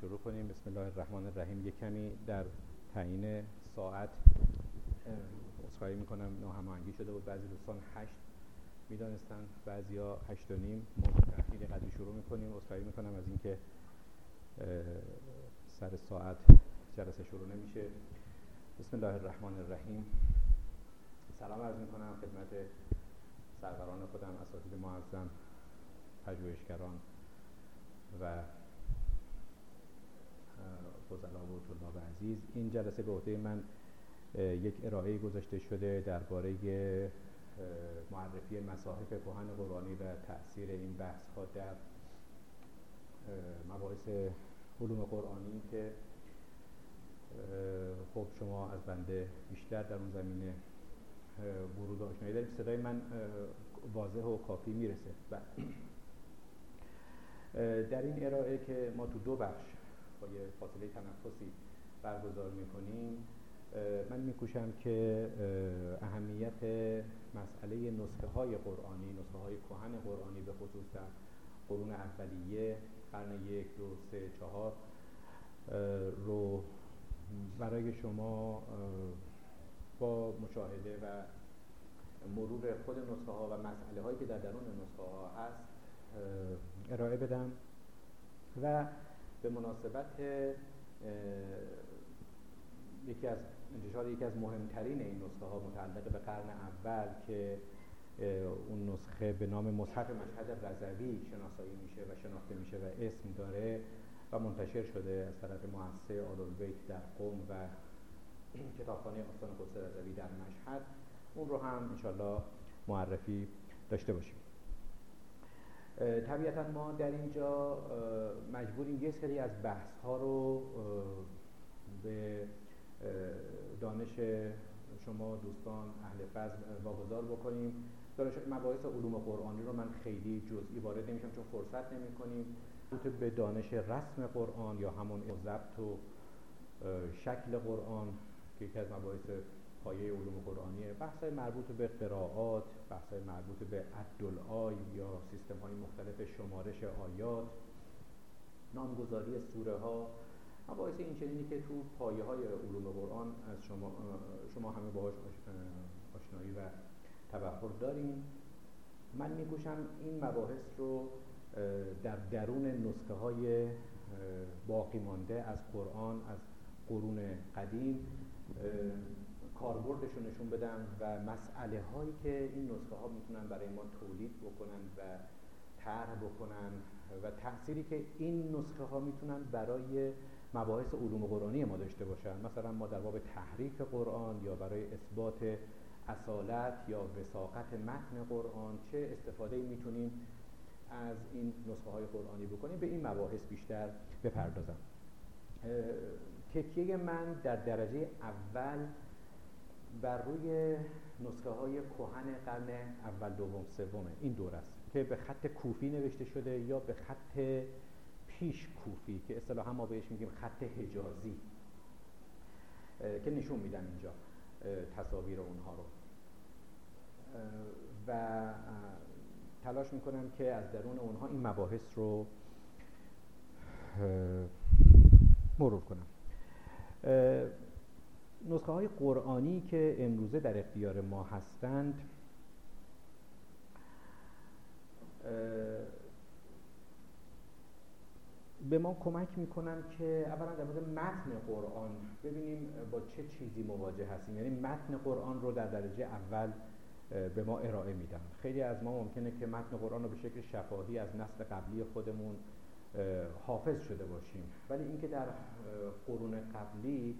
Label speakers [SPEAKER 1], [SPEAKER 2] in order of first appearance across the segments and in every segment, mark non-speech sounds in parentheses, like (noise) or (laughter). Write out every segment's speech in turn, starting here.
[SPEAKER 1] شروع کنیم. بسم الله الرحمن الرحیم. یک کمی در تعیین ساعت اصخایی می‌کنم. ناهماهنگی شده بود. بعضی دوستان هشت می‌دانستن بعضی ها هشت و نیم. ما تأخیر قدری شروع می‌کنیم. اصخایی می‌کنم از اینکه سر ساعت جلسه شروع نمیشه. بسم الله الرحمن الرحیم. سلام عرض می‌کنم خدمت سروران خودم اساتید معظم پژوهشگران و فضلا و طلاب عزیز. این جلسه به عهده من یک ارائه گذاشته شده درباره معرفی مصاحف کهن قرآنی و تاثیر این بحث ها در مباحث علوم قرآنی که خب شما از بنده بیشتر در اون زمینه ورود آشنایی دارید. صدای من واضح و کافی می‌رسه. بله. در این ارائه که ما تو دو بخش یه فاصله تنفسی برگزار می‌کنیم. من میکوشم که اهمیت مسئله نسخه های قرآنی نسخه های کهن قرآنی به خصوص در قرون اولیه قرن یک دو سه چهار رو برای شما با مشاهده و مرور خود نسخه ها و مسئله هایی که در درون نسخه ها هست ارائه بدم. و به مناسبت یکی از انتشار یکی از مهمترین این نسخه ها متعلق به قرن اول که اون نسخه به نام مصحف مشهد رضوی شناسایی میشه و شناخته میشه و اسم داره و منتشر شده از طرف مؤسسه آلولبیت در قوم و کتابخانه آستان قدس رضوی در مشهد. اون رو هم انشالله معرفی داشته باشیم. طبیعتا ما در اینجا مجبوریم یه سری از بحث ها رو به دانش شما دوستان اهل فضل واگذار بکنیم. دانش مباحث علوم قرآنی رو من خیلی جزئی وارد نمیشم چون فرصت نمی کنیم به دانش رسم قرآن یا همون ضبط و شکل قرآن که یکی از مباحث پایه علوم قرآنیه. بحث مربوط به قرائات بحث مربوط به عدالآی یا سیستم های مختلف شمارش آیات. نامگذاری سوره ها. مباحث این چنینی که تو پایه های علوم قرآن از شما, شما همه باهاش آشنایی و تبخور داریم من میکوشم این مباحث رو در درون نسخه های باقی مانده از قرآن از قرون قدیم کاربردش رو نشون بدم و مسئله هایی که این نسخه ها می‌تونن برای ما تولید بکنن و طرح بکنن و تأثیری که این نسخه ها می‌تونن برای مباحث علوم قرآنی ما داشته باشن. مثلا ما در باب تحریف قرآن یا برای اثبات اصالت یا وساقت متن قرآن چه استفاده می‌تونیم از این نسخه های قرآنی بکنیم؟ به این مباحث بیشتر بپردازم. تکیه من در درجه اول بر روی نسخه های کهن قرن اول دوم سوم این دور است که به خط کوفی نوشته شده یا به خط پیش کوفی که اصطلاحا ما بهش میگیم خط حجازی که نشون میدم اینجا تصاویر اونها رو. و تلاش می‌کنم که از درون اونها این مباحث رو مرور کنم. نسخه های قرآنی که امروزه در اختیار ما هستند به ما کمک می‌کنن که اولا در مورد متن قرآن ببینیم با چه چیزی مواجه هستیم. یعنی متن قرآن رو در درجه اول به ما ارائه میدن. خیلی از ما ممکنه که متن قرآن رو به شکل شفاهی از نسل قبلی خودمون حافظ شده باشیم. ولی اینکه در قرون قبلی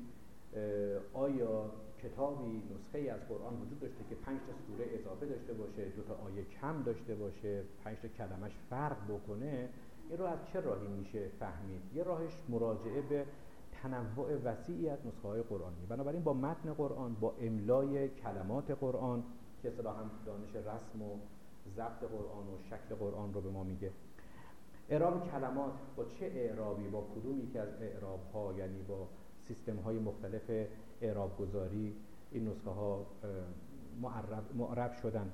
[SPEAKER 1] آیا کتابی نسخه ای از قرآن وجود داشته که پنج تا سوره اضافه داشته باشه دو تا آیه کم داشته باشه پنج تا کلمش فرق بکنه؟ این رو از چه راهی میشه فهمید؟ یه راهش مراجعه به تنوع وسیعی از نسخه های قرآنی. بنابراین با متن قرآن با املای کلمات قرآن که اصطلاحا دانش رسم و ضبط قرآن و شکل قرآن رو به ما میگه. اعراب کلمات با چه اعرابی؟ با کدومی که از اعراب ها یعنی با سیستم های مختلف اعراب گذاری این نسخه ها معرب, معرب شدن.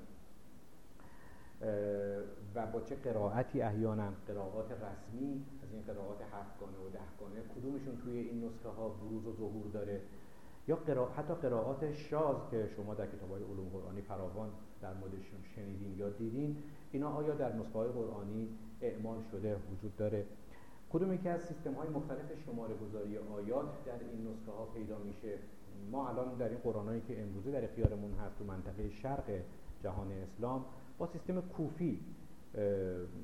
[SPEAKER 1] و با چه قرائتی احیانا؟ قرائات رسمی از این قرائات هفتگانه و دهگانه کدومشون توی این نسخه ها بروز و ظهور داره؟ یا قرا... حتی قرائات شاز که شما در کتاب های علوم قرآنی فراوان در موردشون شنیدین یا دیدین اینا آیا در نسخه های قرآنی اعمال شده وجود داره؟ کدوم یکی از سیستم های مختلف شماره گذاری آیات در این نسخه ها پیدا میشه؟ ما الان در این قرآنایی که امروزه در اختیارمون هست تو منطقه شرق جهان اسلام با سیستم کوفی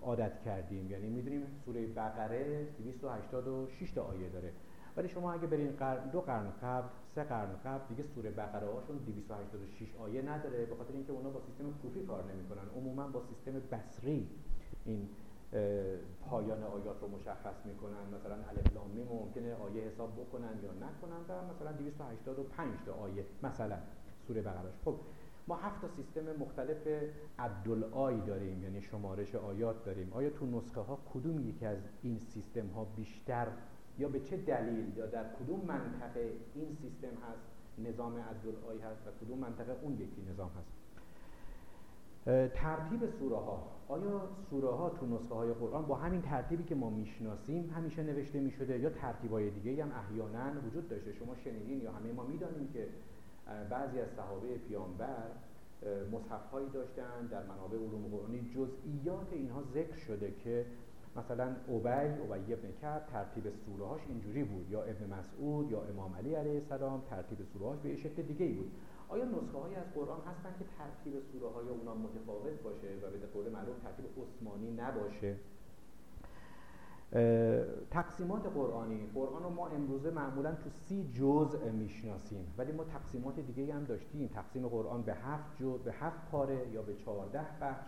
[SPEAKER 1] عادت کردیم. یعنی می‌دونیم سوره بقره 286 تا آیه داره. ولی شما اگه برین قرن دو قرن قبل سه قرن قبل دیگه سوره بقره هاشون 286 آیه نداره به خاطر اینکه اونا با سیستم کوفی کار نمی‌کنن. عموما با سیستم بصری این پایان آیات رو مشخص می‌کنن. مثلا الف لام میم ممکنه آیه حساب بکنن یا نکنن و مثلا 285 تا آیه مثلا سوره بقره خب ما هفت تا سیستم مختلف عبدالآی داریم یعنی شمارش آیات داریم. آیا تو نسخه ها کدوم یکی از این سیستم ها بیشتر یا به چه دلیل یا در کدوم منطقه این سیستم هست نظام عبدالآی هست و کدوم منطقه اون یکی نظام هست؟ ترتیب سوره ها آیا سوره ها تو نسخه های قرآن با همین ترتیبی که ما می‌شناسیم همیشه نوشته می شده یا ترتیب های دیگه هم احیانا وجود داشته؟ شما شنیدین یا همه ما می‌دانیم که بعضی از صحابه پیامبر مصحف هایی داشتن در منابع علوم قرآنی جزئیات اینها ذکر شده که مثلا اوبی اوبی ابن کعب ترتیب سوره هاش اینجوری بود. یا ابن مسعود یا امام علی علیه السلام ترتیب سوره هاش به شکل دیگه ای بود. آیا نسخه هایی از قرآن هستن که ترتیب سوره های اونا متفاوت باشه و به قول معلوم ترتیب عثمانی نباشه؟ تقسیمات قرآنی. قرآن رو ما امروزه معمولا تو سی جزء می‌شناسیم ولی ما تقسیمات دیگه هم داشتیم. تقسیم قرآن به هفت جزء به هفت پاره یا به چهارده بخش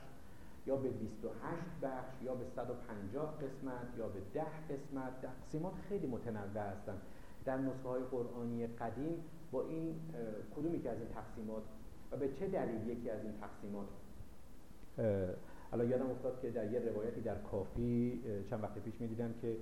[SPEAKER 1] یا به 28 بخش یا به 150 قسمت یا به 10 قسمت. تقسیمات خیلی متنوع هستند در نسخه های قرآنی قدیم با این کدومی که از این تقسیمات و به چه دلیل یکی از این تقسیمات؟ الان یادم افتاد که در یه روایتی در کافی چند وقت پیش می‌دیدم که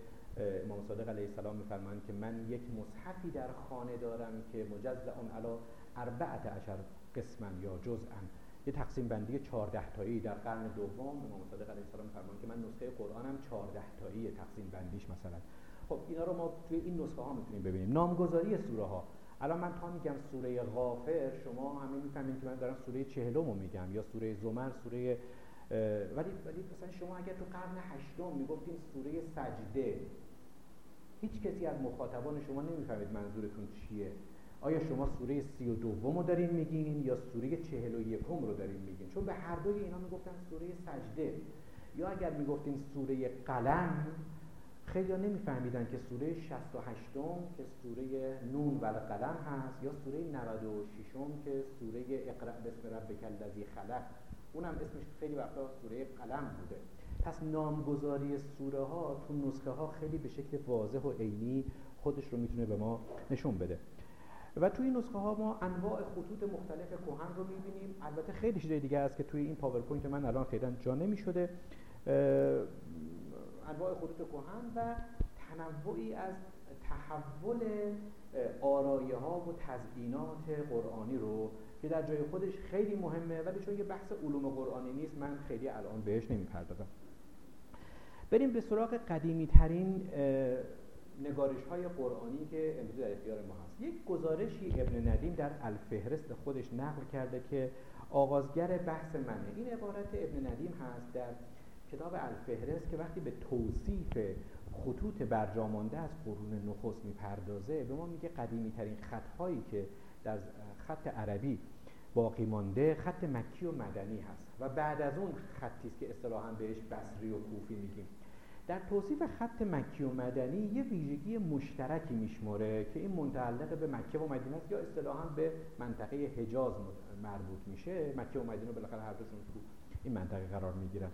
[SPEAKER 1] امام صادق علیه السلام میفرمایند که من یک مصحفی در خانه دارم که مجزع علی اربعت عشر قسما یا جزءا یه تقسیم بندی 14 تایی. در قرن دوم امام صادق علیه السلام فرمان که من نسخه قرآنم 14 تایی تقسیم بندیش مثلا. خب اینا رو ما توی این نسخه ها می‌تونیم ببینیم. نامگذاری سوره ها الان من تا میگم سوره غافر شما همه می‌فهمید که من دارم سوره چهلم رو میگم یا سوره زمر سوره ولی ولی مثلا شما اگر تو قرن هشتم می‌گفتین سوره سجده هیچ کسی از مخاطبان شما نمی‌فهمید منظورتون چیه. آیا شما سوره سی و دوم رو دارین میگین یا سوره چهل و یکم رو دارین میگین؟ چون به هر دوی اینا می‌گفتن سوره سجده. یا اگر می‌گفتین سوره قلم خیلی نمیفهمیدن که سوره 68 که سوره نون و قلم هست یا سوره 96 که سوره اقرأ بسم ربک الذی خلق. اونم اسمش خیلی وقتا سوره قلم بوده. پس نامگذاری سوره ها تو نسخه ها خیلی به شکل واضح و عینی خودش رو می‌تونه به ما نشون بده. و توی این نسخه ها ما انواع خطوط مختلف کهن رو می‌بینیم. البته خیلی چیزای دیگه است که توی این پاورپوینت من الان خیلی جا نمی‌شده. انواع خطوط کهن و تنوعی از تحول آرایه ها و تزئینات قرآنی رو که در جای خودش خیلی مهمه ولی چون یه بحث علوم قرآنی نیست من خیلی الان بهش نمی‌پردازم. بریم به سراغ قدیمی ترین نگارش های قرآنی که امروز در اختیار ما هست. یک گزارشی ابن ندیم در الفهرست خودش نقل کرده که آغازگر بحث منه. این عبارت ابن ندیم هست در کتاب الفهرست که وقتی به توصیف خطوط برجامانده از قرون نخست می‌پردازه به ما میگه قدیمی ترین خطهایی که در خط عربی باقی مانده خط مکی و مدنی هست. و بعد از اون خطی است که اصطلاحا بهش بصری و کوفی میگیم. در توصیف خط مکی و مدنی یه ویژگی مشترکی میشماره که این متعلق به مکه و مدینه یا اصطلاحا به منطقه حجاز مربوط میشه. مکه و مدینه بالاخره هر دوشون تو این منطقه قرار می‌گیرن.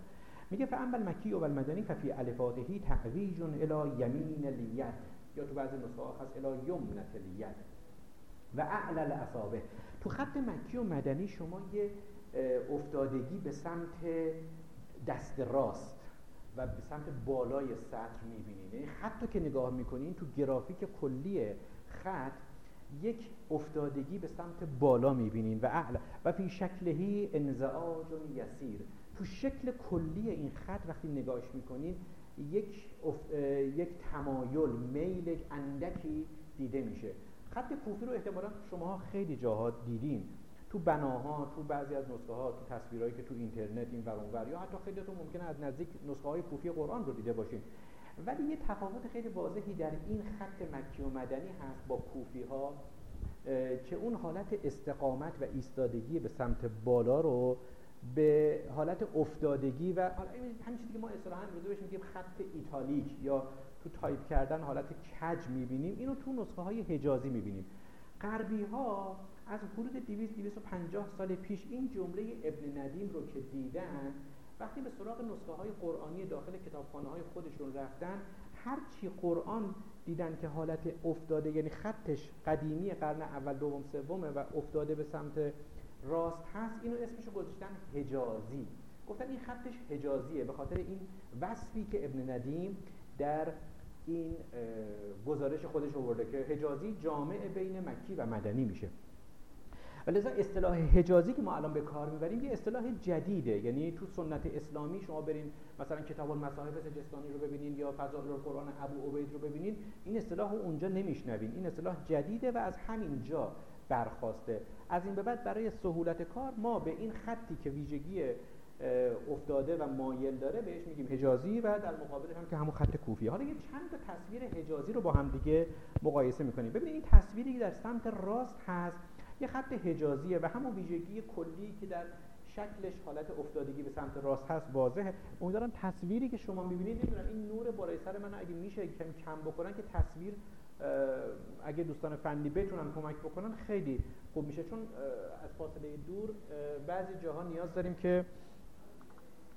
[SPEAKER 1] میگه فاما المکی و المدنی ففی الفاته تعویج الى یمین الید یا تو بعضی نسخه هست الى یمنت الید و اعلل اصابه تو خط مکی و مدنی شما یه افتادگی به سمت دست راست و به سمت بالای سطر می‌بینید یعنی خط که نگاه می‌کنین تو گرافیک کلی خط یک افتادگی به سمت بالا می‌بینین. و اعلا و فی شکلهی انزعاج یسیر. تو شکل کلی این خط وقتی نگاهش می‌کنید یک, یک تمایل میل اندکی دیده میشه. خط کوفی رو احتمالا شماها خیلی جاها دیدین. تو بناها تو بعضی از نسخه ها تو تصویرهایی که تو اینترنت این ور یا حتی خیلیتون ممکنه از نزدیک نسخه های کوفی قرآن رو دیده باشین. ولی یه تفاوت خیلی واضحی در این خط مکی و مدنی هست با کوفی ها که اون حالت استقامت و ایستادگی به سمت بالا رو به حالت افتادگی و همین چیزی که ما اصطلاحاً روزه بهش خط ایتالیک یا تو تایپ کردن حالت کج می‌بینیم. اینو تو نسخه های حجازی می‌بینیم. غربی ها از حدود 200 250 سال پیش این جمله ابن ندیم رو که دیدن وقتی به سراغ نسخه های قرآنی داخل کتابخانه های خودشون رفتن هر چی قرآن دیدن که حالت افتاده یعنی خطش قدیمی قرن اول دوم سومه و افتاده به سمت راست هست اینو اسمشو گذاشتن حجازی. گفتن این خطش حجازیه به خاطر این وصفی که ابن ندیم در این گزارش خودش آورده که حجازی جامع بین مکی و مدنی میشه. و لذا اصطلاح حجازی که ما الان به کار می‌بریم یه اصطلاح جدیده. یعنی تو سنت اسلامی شما برین مثلا کتاب المصاحف سجستانی رو ببینین یا فضائل القرآن ابو عبید رو ببینین این اصطلاح رو اونجا نمیشنوین. این اصطلاح جدیده و از همین جا. برخواسته. از این به بعد برای سهولت کار ما به این خطی که ویژگی افتاده و مایل داره بهش میگیم حجازی و در مقابلش هم که همون خط کوفی حالا یه چند تا تصویر حجازی رو با هم دیگه مقایسه می‌کنیم. ببینید این تصویری که در سمت راست هست یه خط حجازیه و همون ویژگی کلی که در شکلش حالت افتادگی به سمت راست هست واضحه. امیدوارم تصویری که شما می‌بینید نمی‌دونم این نور بالای سر من اگه میشه کمی کم بکنن که تصویر اگه دوستان فنی بتونن کمک بکنن خیلی خوب میشه. چون از فاصله دور بعضی جاها نیاز داریم که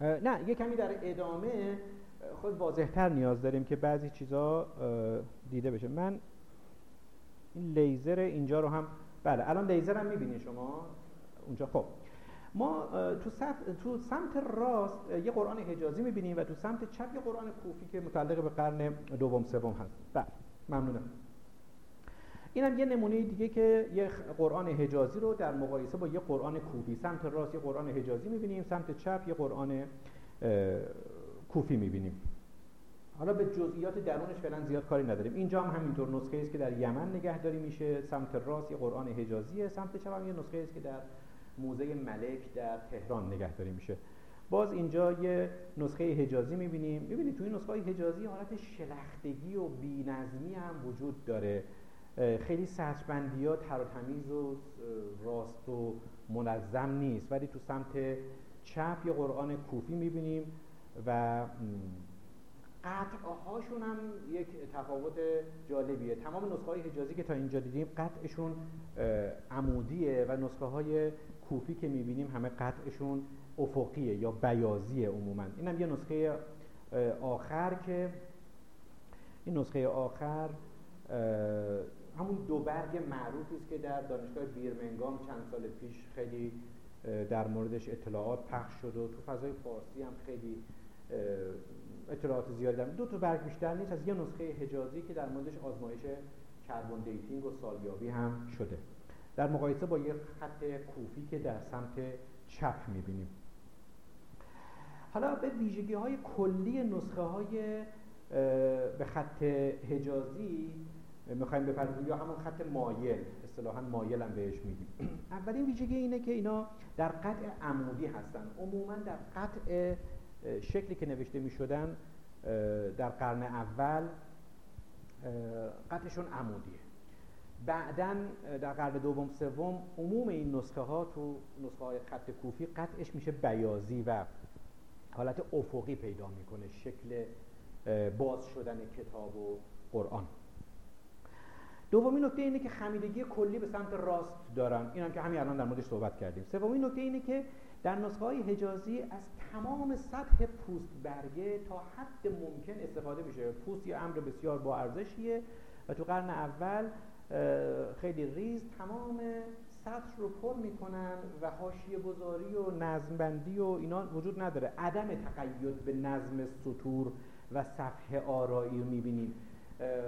[SPEAKER 1] نه یه کمی در ادامه خود واضحتر نیاز داریم که بعضی چیزا دیده بشه. من این لیزر اینجا رو هم بله الان لیزر هم می‌بینید شما؟ اونجا. خب. ما تو, تو سمت راست یه قرآن حجازی می‌بینیم و تو سمت چپ یه قرآن کوفی که متعلق به قرن دوم سوم هست. بله. ممنونم. اینم یه نمونه دیگه که یه قرآن حجازی رو در مقایسه با یه قرآن کوفی سمت راست یه قرآن حجازی می‌بینیم سمت چپ یه قرآن کوفی می‌بینیم. حالا به جزئیات درونش فعلا زیاد کاری نداریم. اینجا هم همینطور نسخه است که در یمن نگهداری میشه سمت راست یه قرآن حجازیه سمت چپ هم یه نسخه است که در موزه ملک در تهران نگهداری میشه. باز اینجا یه نسخه حجازی می‌بینیم. می‌بینید توی نسخه حجازی حالت شلختگی و بینظمی هم وجود داره. خیلی سطربندی ها تر و تمیز و راست و منظم نیست. ولی تو سمت چپ یه قرآن کوفی می‌بینیم و قطعهاشون هم یک تفاوت جالبیه. تمام نسخه های حجازی که تا اینجا دیدیم قطعشون عمودیه و نسخه های کوفی که می‌بینیم همه قطعشون افقیه یا بیازیه عموما. هم یه نسخه آخر که این نسخه آخر همون دو برگ معروفی است که در دانشگاه بیرمنگام چند سال پیش خیلی در موردش اطلاعات پخش شد و تو فضای فارسی هم خیلی اطلاعات زیادی دارم. دو تا برگ بیشتر نیست از یه نسخه حجازی که در موردش آزمایش carbon dating و سالیابی هم شده. در مقایسه با یه خط کوفی که در سمت چپ می‌بینیم. حالا به ویژگی های کلی نسخه های به خط حجازی می‌خوایم بپردازیم یا همون خط مایل اصطلاحا مایل هم بهش میگیم. (clears throat) اولین ویژگی اینه که اینا در قطع عمودی هستن. عموما در قطع شکلی که نوشته می‌شدن در قرن اول قطعشون عمودیه. بعدا در قرن دوم سوم عموم این نسخه ها تو نسخه های خط کوفی قطعش میشه بیازی و حالت افقی پیدا می‌کنه شکل باز شدن کتاب و قرآن. دومین نکته اینه که خمیدگی کلی به سمت راست دارن. این هم که همین الان در موردش صحبت کردیم. سومین نکته اینه که در نسخه های حجازی از تمام سطح پوست برگه تا حد ممکن استفاده میشه. پوست یه امر بسیار با ارزشیه و تو قرن اول خیلی ریز تمام سطح رو پر می‌کنن و حاشیه گذاری و نظمبندی و اینا وجود نداره. عدم تقید به نظم سطور و صفحه آرایی رو می‌بینیم.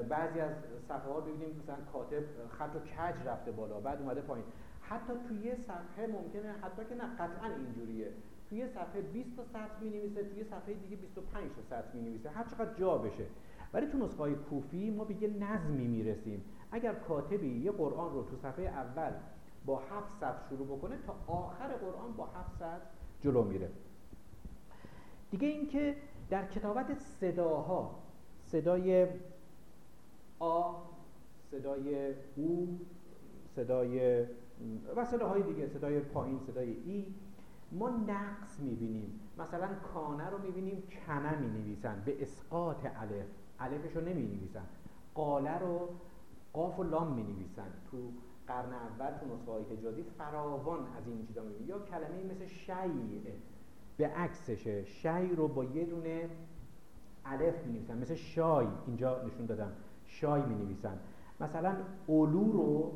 [SPEAKER 1] بعضی از صفحه ها ببینیم مثلا کاتب خط و کج رفته بالا بعد اومده پایین. حتی توی یه صفحه ممکنه حتی که نه قطعا اینجوریه. توی صفحه 20 تا سطر می نویسه توی صفحه دیگه 25 تا سطر می نویسه هر چقدر جا بشه. ولی تو نسخه های کوفی ما به یه نظمی می‌رسیم. اگر کاتبی یه قرآن رو تو صفحه اول با هفت سطر شروع بکنه تا آخر قرآن با هفت سطر جلو میره. دیگه اینکه در کتابت صداها صدای آ صدای او صدای و صداهای دیگه صدای پایین صدای ای ما نقص می‌بینیم. مثلا کانه رو می‌بینیم کنه می‌نویسن. به اسقاط الف الفش رو نمی نویسن قاله رو قاف و لام می نویسن تو قرن اول تو نسخه های حجازی فراوان از این چیزا می یا کلمه مثل شیع به عکسشه شی رو با یه دونه الف می نویسن مثل شای. اینجا نشون دادم. شای می نویسن مثلا اولو رو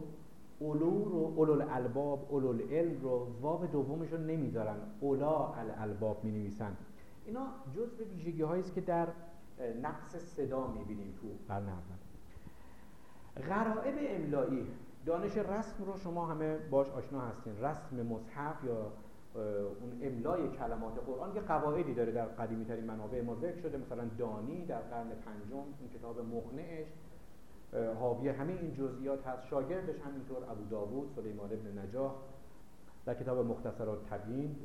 [SPEAKER 1] اولو رو اولو الالباب اولو العلم رو واو دومش رو نمی‌ذارن. اولا الالباب می نویسن اینا جزء ویژگی هایی است که در نقص صدا می‌بینیم تو قرن اول. غرائب املایی. دانش رسم رو شما همه باش آشنا هستین. رسم مصحف یا اون املای کلمات قرآن یه قواعدی داره در قدیمی ترین منابع ما ذکر شده. مثلا دانی در قرن پنجم این کتاب مقنعش. حاوی همه این جزئیات هست. شاگردش همینطور ابو داوود سلیمان ابن نجاح. در کتاب مختصرات تبیین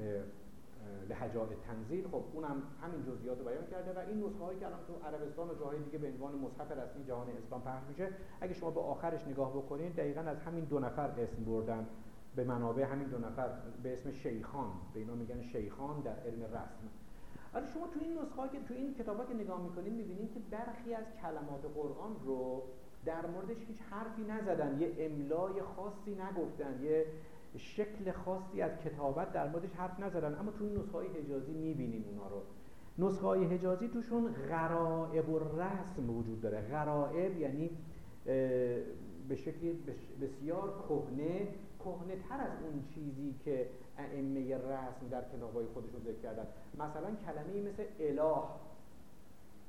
[SPEAKER 1] لهجات تنزیل خب اونم همین جزئیات رو بیان کرده و این نسخه هایی که الان تو عربستان و جاهای دیگه به عنوان مصحف رسمی جهان اسلام پخش میشه اگه شما به آخرش نگاه بکنید دقیقا از همین دو نفر اسم بردن. به منابع همین دو نفر به اسم شیخان به اینا میگن شیخان در علم رسم. ولی شما تو این نسخه که تو این کتابا که نگاه می‌کنید می‌بینید که برخی از کلمات قرآن رو در موردش هیچ حرفی نزدن یه املای خاصی نگفتن یه شکل خاصی از کتابت در موردش حرف نزدن. اما تو نسخه های حجازی می‌بینیم اونا رو. نسخه های حجازی توشون غرائب و رسم وجود داره. غرائب یعنی به شکل بسیار کهنه. کهنه تر از اون چیزی که ائمه رسم در کتابای خودشون ذکر کردن. مثلا کلمه مثل اله.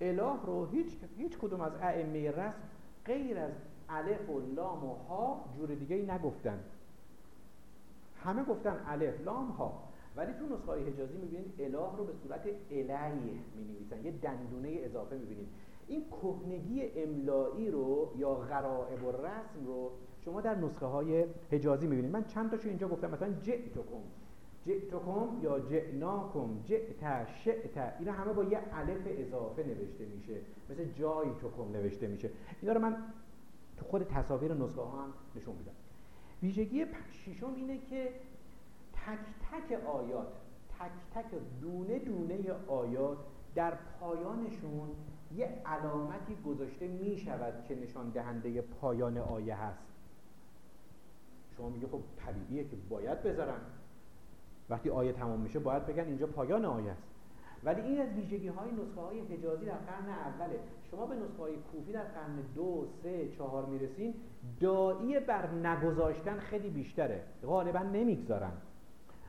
[SPEAKER 1] اله رو هیچ هیچ کدوم از ائمه رسم غیر از الف و لام و ها جور دیگه ای نگفتن. همه گفتن الف لام ها. ولی تو نسخه های حجازی می‌بینید اله رو به صورت الیه می نویسن یه دندونه اضافه می‌بینید. این کهنگی املایی رو یا غرائب و رسم رو شما در نسخه های حجازی می‌بینید. من چند تاشو اینجا گفتم. مثلا جئتکم. جئتکم یا جئناکم. جئت شئت اینا همه با یه الف اضافه نوشته میشه. مثل جایتکم نوشته میشه. اینا رو من تو خود تصاویر نسخه ها هم نشون میدم. ویژگی ششم اینه که تک تک آیات تک تک دونه دونه آیات در پایانشون یه علامتی گذاشته می شود که نشان دهنده پایان آیه هست. شما میگه خب طبیعیه که باید بذارن. وقتی آیه تمام میشه باید بگن اینجا پایان آیه است. ولی این از ویژگی های نسخه های حجازی در قرن اوله. شما به نسخه کوفی در قرن دو، سه، چهار می‌رسین دایی بر نگذاشتن خیلی بیشتره. غالبا نمی‌گذارن.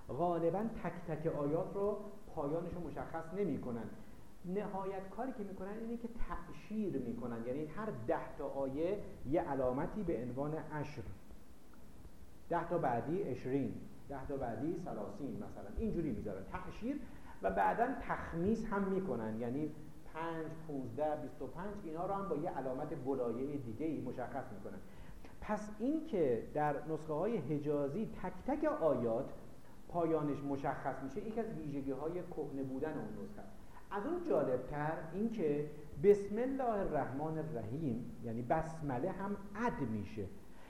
[SPEAKER 1] غالبا تک تک آیات رو پایانش رو مشخص نمی‌کنن. نهایت کاری که می‌کنن اینه که تعشیر می‌کنن. یعنی هر ده تا آیه یه علامتی به عنوان عشر ده تا بعدی اشرین ده تا بعدی سلاسین مثلا. اینجوری می‌ذارن تعشیر و بعدا تخمیس هم می‌کنن. یعنی 5 15 25 اینا رو هم با یه علامت بلایه دیگه ای مشخص می‌کنن. پس این که در نسخه های حجازی تک تک آیات پایانش مشخص میشه یکی از ویژگی های کهنه بودن اون نسخه. از اون جالبتر این که بسم الله الرحمن الرحیم یعنی بسمله هم اد میشه.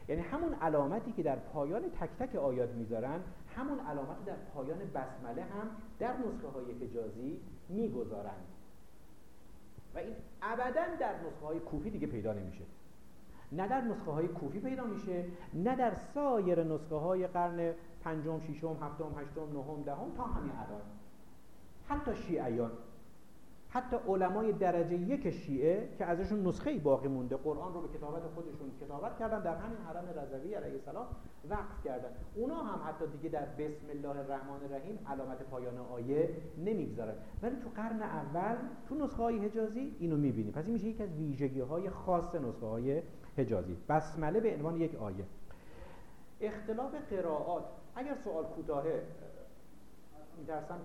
[SPEAKER 1] یعنی همون علامتی که در پایان تک تک آیات می‌ذارن همون علامت در پایان بسمله هم در نسخه های حجازی می‌گذارند و این ابدا در نسخه های کوفی دیگه پیدا نمیشه. نه در نسخه های کوفی پیدا میشه نه در سایر نسخه های قرن پنجم، ششم، هفتم، هشتم، نهم، دهم تا همین الان. حتی شیعیان حتی علمای درجه یک شیعه که ازشون نسخه باقی مونده قرآن رو به کتابت خودشون کتابت کردن در همین حرم رضوی علیه السلام وقف کردن. اونا هم حتی دیگه در بسم الله الرحمن الرحیم علامت پایان آیه نمی‌گذارن. ولی تو قرن اول تو نسخه های حجازی اینو می‌بینیم پس این میشه یکی از ویژگی های خاص نسخه های حجازی. بسمله به عنوان یک آیه. اختلاف قرائات اگر سوال کوتاهه میترسم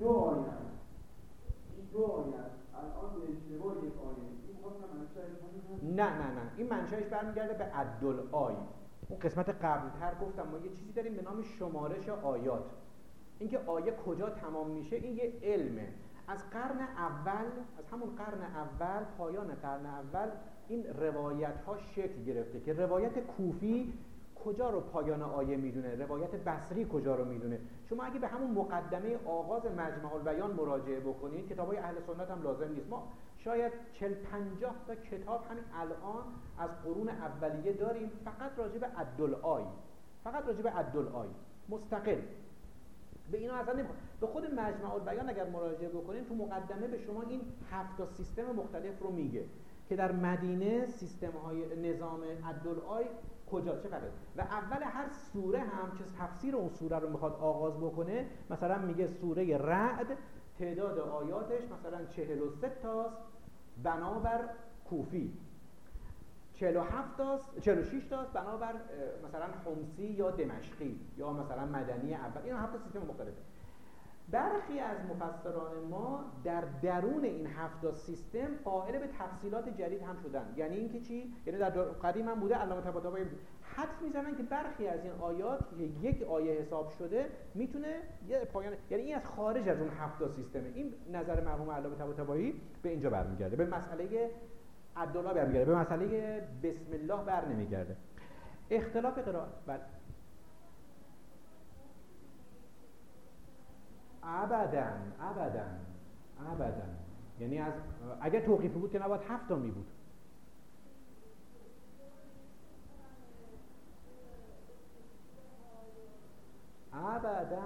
[SPEAKER 2] دو آیه است این دو آیه الان به اشتباه یک آیه این خواستم
[SPEAKER 1] نه نه نه. این منشأش برمیگرده به عدل آی اون قسمت قبلتر گفتم ما یه چیزی داریم به نام شمارش آیات. اینکه آیه کجا تمام میشه این یه علمه. از قرن اول از همون قرن اول پایان قرن اول این روایت ها شکل گرفته که روایت کوفی کجا رو پایان آیه می‌دونه؟ روایت بصری کجا رو می‌دونه؟ شما اگه به همون مقدمه آغاز مجمع البیان مراجعه بکنید کتاب های اهل سنت هم لازم نیست. ما شاید 40 50 تا کتاب همین الان از قرون اولیه داریم فقط راجع به عدل-آی فقط راجع به عدل-آی مستقل. به اینا اصلا نمی‌خواد به خود مجمع البیان اگر مراجعه بکنید تو مقدمه به شما این هفت تا سیستم مختلف رو میگه که در مدینه سیستم های نظام عدل-آی کجا چقدر و اول هر سوره هم که تفسیر اون سوره رو می‌خواد آغاز بکنه مثلا میگه سوره رعد تعداد آیاتش مثلا 43 تاست بنابر کوفی. 47 تاست 46 تاست بنابر مثلا حمسی یا دمشقی یا مثلا مدنی اول. این هفت سیستم مختلفه. برخی از مفسران ما در درون این هفت سیستم قائل به تفصیلات جدید هم شدن. یعنی اینکه چی؟ یعنی در قدیم هم بوده علامه طباطبایی حد می‌زنن که برخی از این آیات یک آیه حساب شده می‌تونه یه پایان یعنی این از خارج از اون هفت سیستمه. این نظر مرحوم علامه طباطبایی به اینجا برمیگرده. به مسئله عبدالله برمیگرده. به مسئله بسم الله بر نمیگرده اختلاف قرائت. بله. ابدا ابدا ابدا. یعنی از اگر توقیفی بود که نباید می بود. ابدا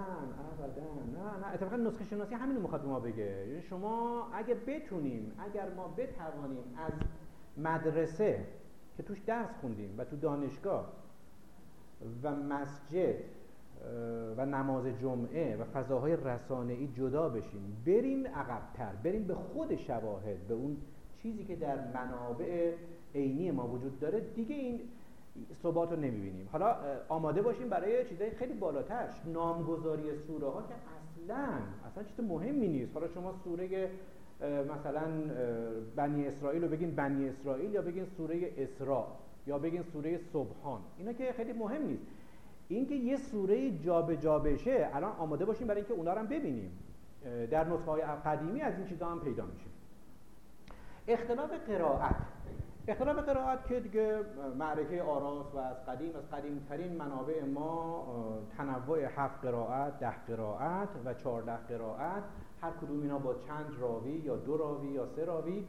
[SPEAKER 1] ابدا. نه نه اتفاقا نسخه شناسی همین رو می‌خواد ما بگه. یعنی شما اگه بتونیم اگر ما بتوانیم از مدرسه که توش درس خوندیم و تو دانشگاه و مسجد و نماز جمعه و فضاهای ای جدا بشیم بریم عقبتر بریم به خود شواهد به اون چیزی که در منابع عینی ما وجود داره. دیگه این ثبات رو نمی‌بینیم. حالا آماده باشیم برای چیزهای خیلی بالاترش نامگذاری سوره ها که اصلا اصلا چیز مهمی نیست. حالا شما سوره مثلا بنی اسرائیل رو بگین بنی اسرائیل یا بگین سوره اسراء یا بگین سوره سبحان اینا که خیلی مهم نیست. اینکه یه سوره جابجا بشه الان آماده باشیم برای اینکه اونا رو هم ببینیم. در نسخه های قدیمی از این چیزا هم پیدا میشه. اختلاف قرائت. اختلاف قرائت که دیگه معرکه آراس و از قدیم از قدیمترین منابع ما تنوع هفت قرائت ده قرائت و چهارده قرائت هر کدوم اینا با چند راوی یا دو راوی یا سه راوی